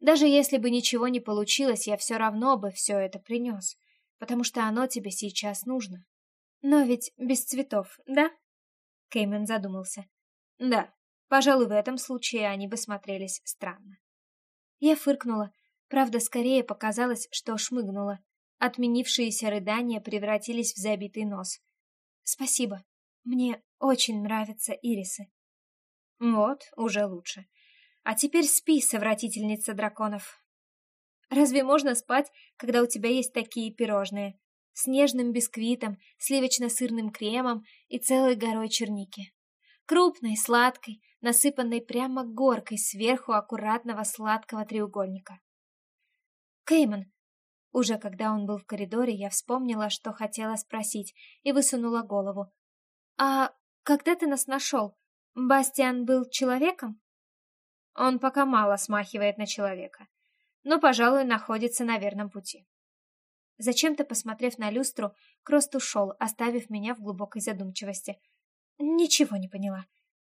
Даже если бы ничего не получилось, я все равно бы все это принес, потому что оно тебе сейчас нужно. Но ведь без цветов, да? Кеймен задумался. Да, Пожалуй, в этом случае они бы смотрелись странно. Я фыркнула. Правда, скорее показалось, что шмыгнула. Отменившиеся рыдания превратились в забитый нос. Спасибо. Мне очень нравятся ирисы. Вот, уже лучше. А теперь спи, совратительница драконов. Разве можно спать, когда у тебя есть такие пирожные? С нежным бисквитом, сливочно-сырным кремом и целой горой черники. Крупной, сладкой, насыпанной прямо горкой сверху аккуратного сладкого треугольника. Кейман. Уже когда он был в коридоре, я вспомнила, что хотела спросить, и высунула голову. «А когда ты нас нашел, Бастиан был человеком?» Он пока мало смахивает на человека, но, пожалуй, находится на верном пути. Зачем-то, посмотрев на люстру, Крост ушел, оставив меня в глубокой задумчивости. Ничего не поняла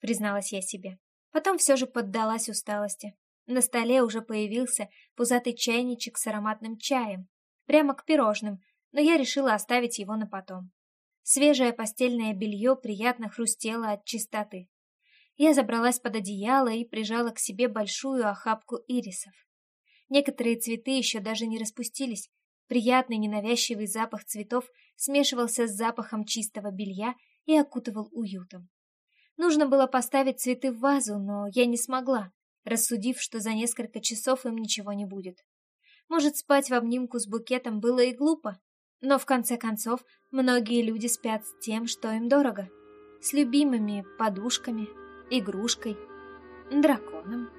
призналась я себе. Потом все же поддалась усталости. На столе уже появился пузатый чайничек с ароматным чаем, прямо к пирожным, но я решила оставить его на потом. Свежее постельное белье приятно хрустело от чистоты. Я забралась под одеяло и прижала к себе большую охапку ирисов. Некоторые цветы еще даже не распустились. Приятный ненавязчивый запах цветов смешивался с запахом чистого белья и окутывал уютом. Нужно было поставить цветы в вазу, но я не смогла, рассудив, что за несколько часов им ничего не будет. Может, спать в обнимку с букетом было и глупо, но в конце концов многие люди спят с тем, что им дорого. С любимыми подушками, игрушкой, драконом.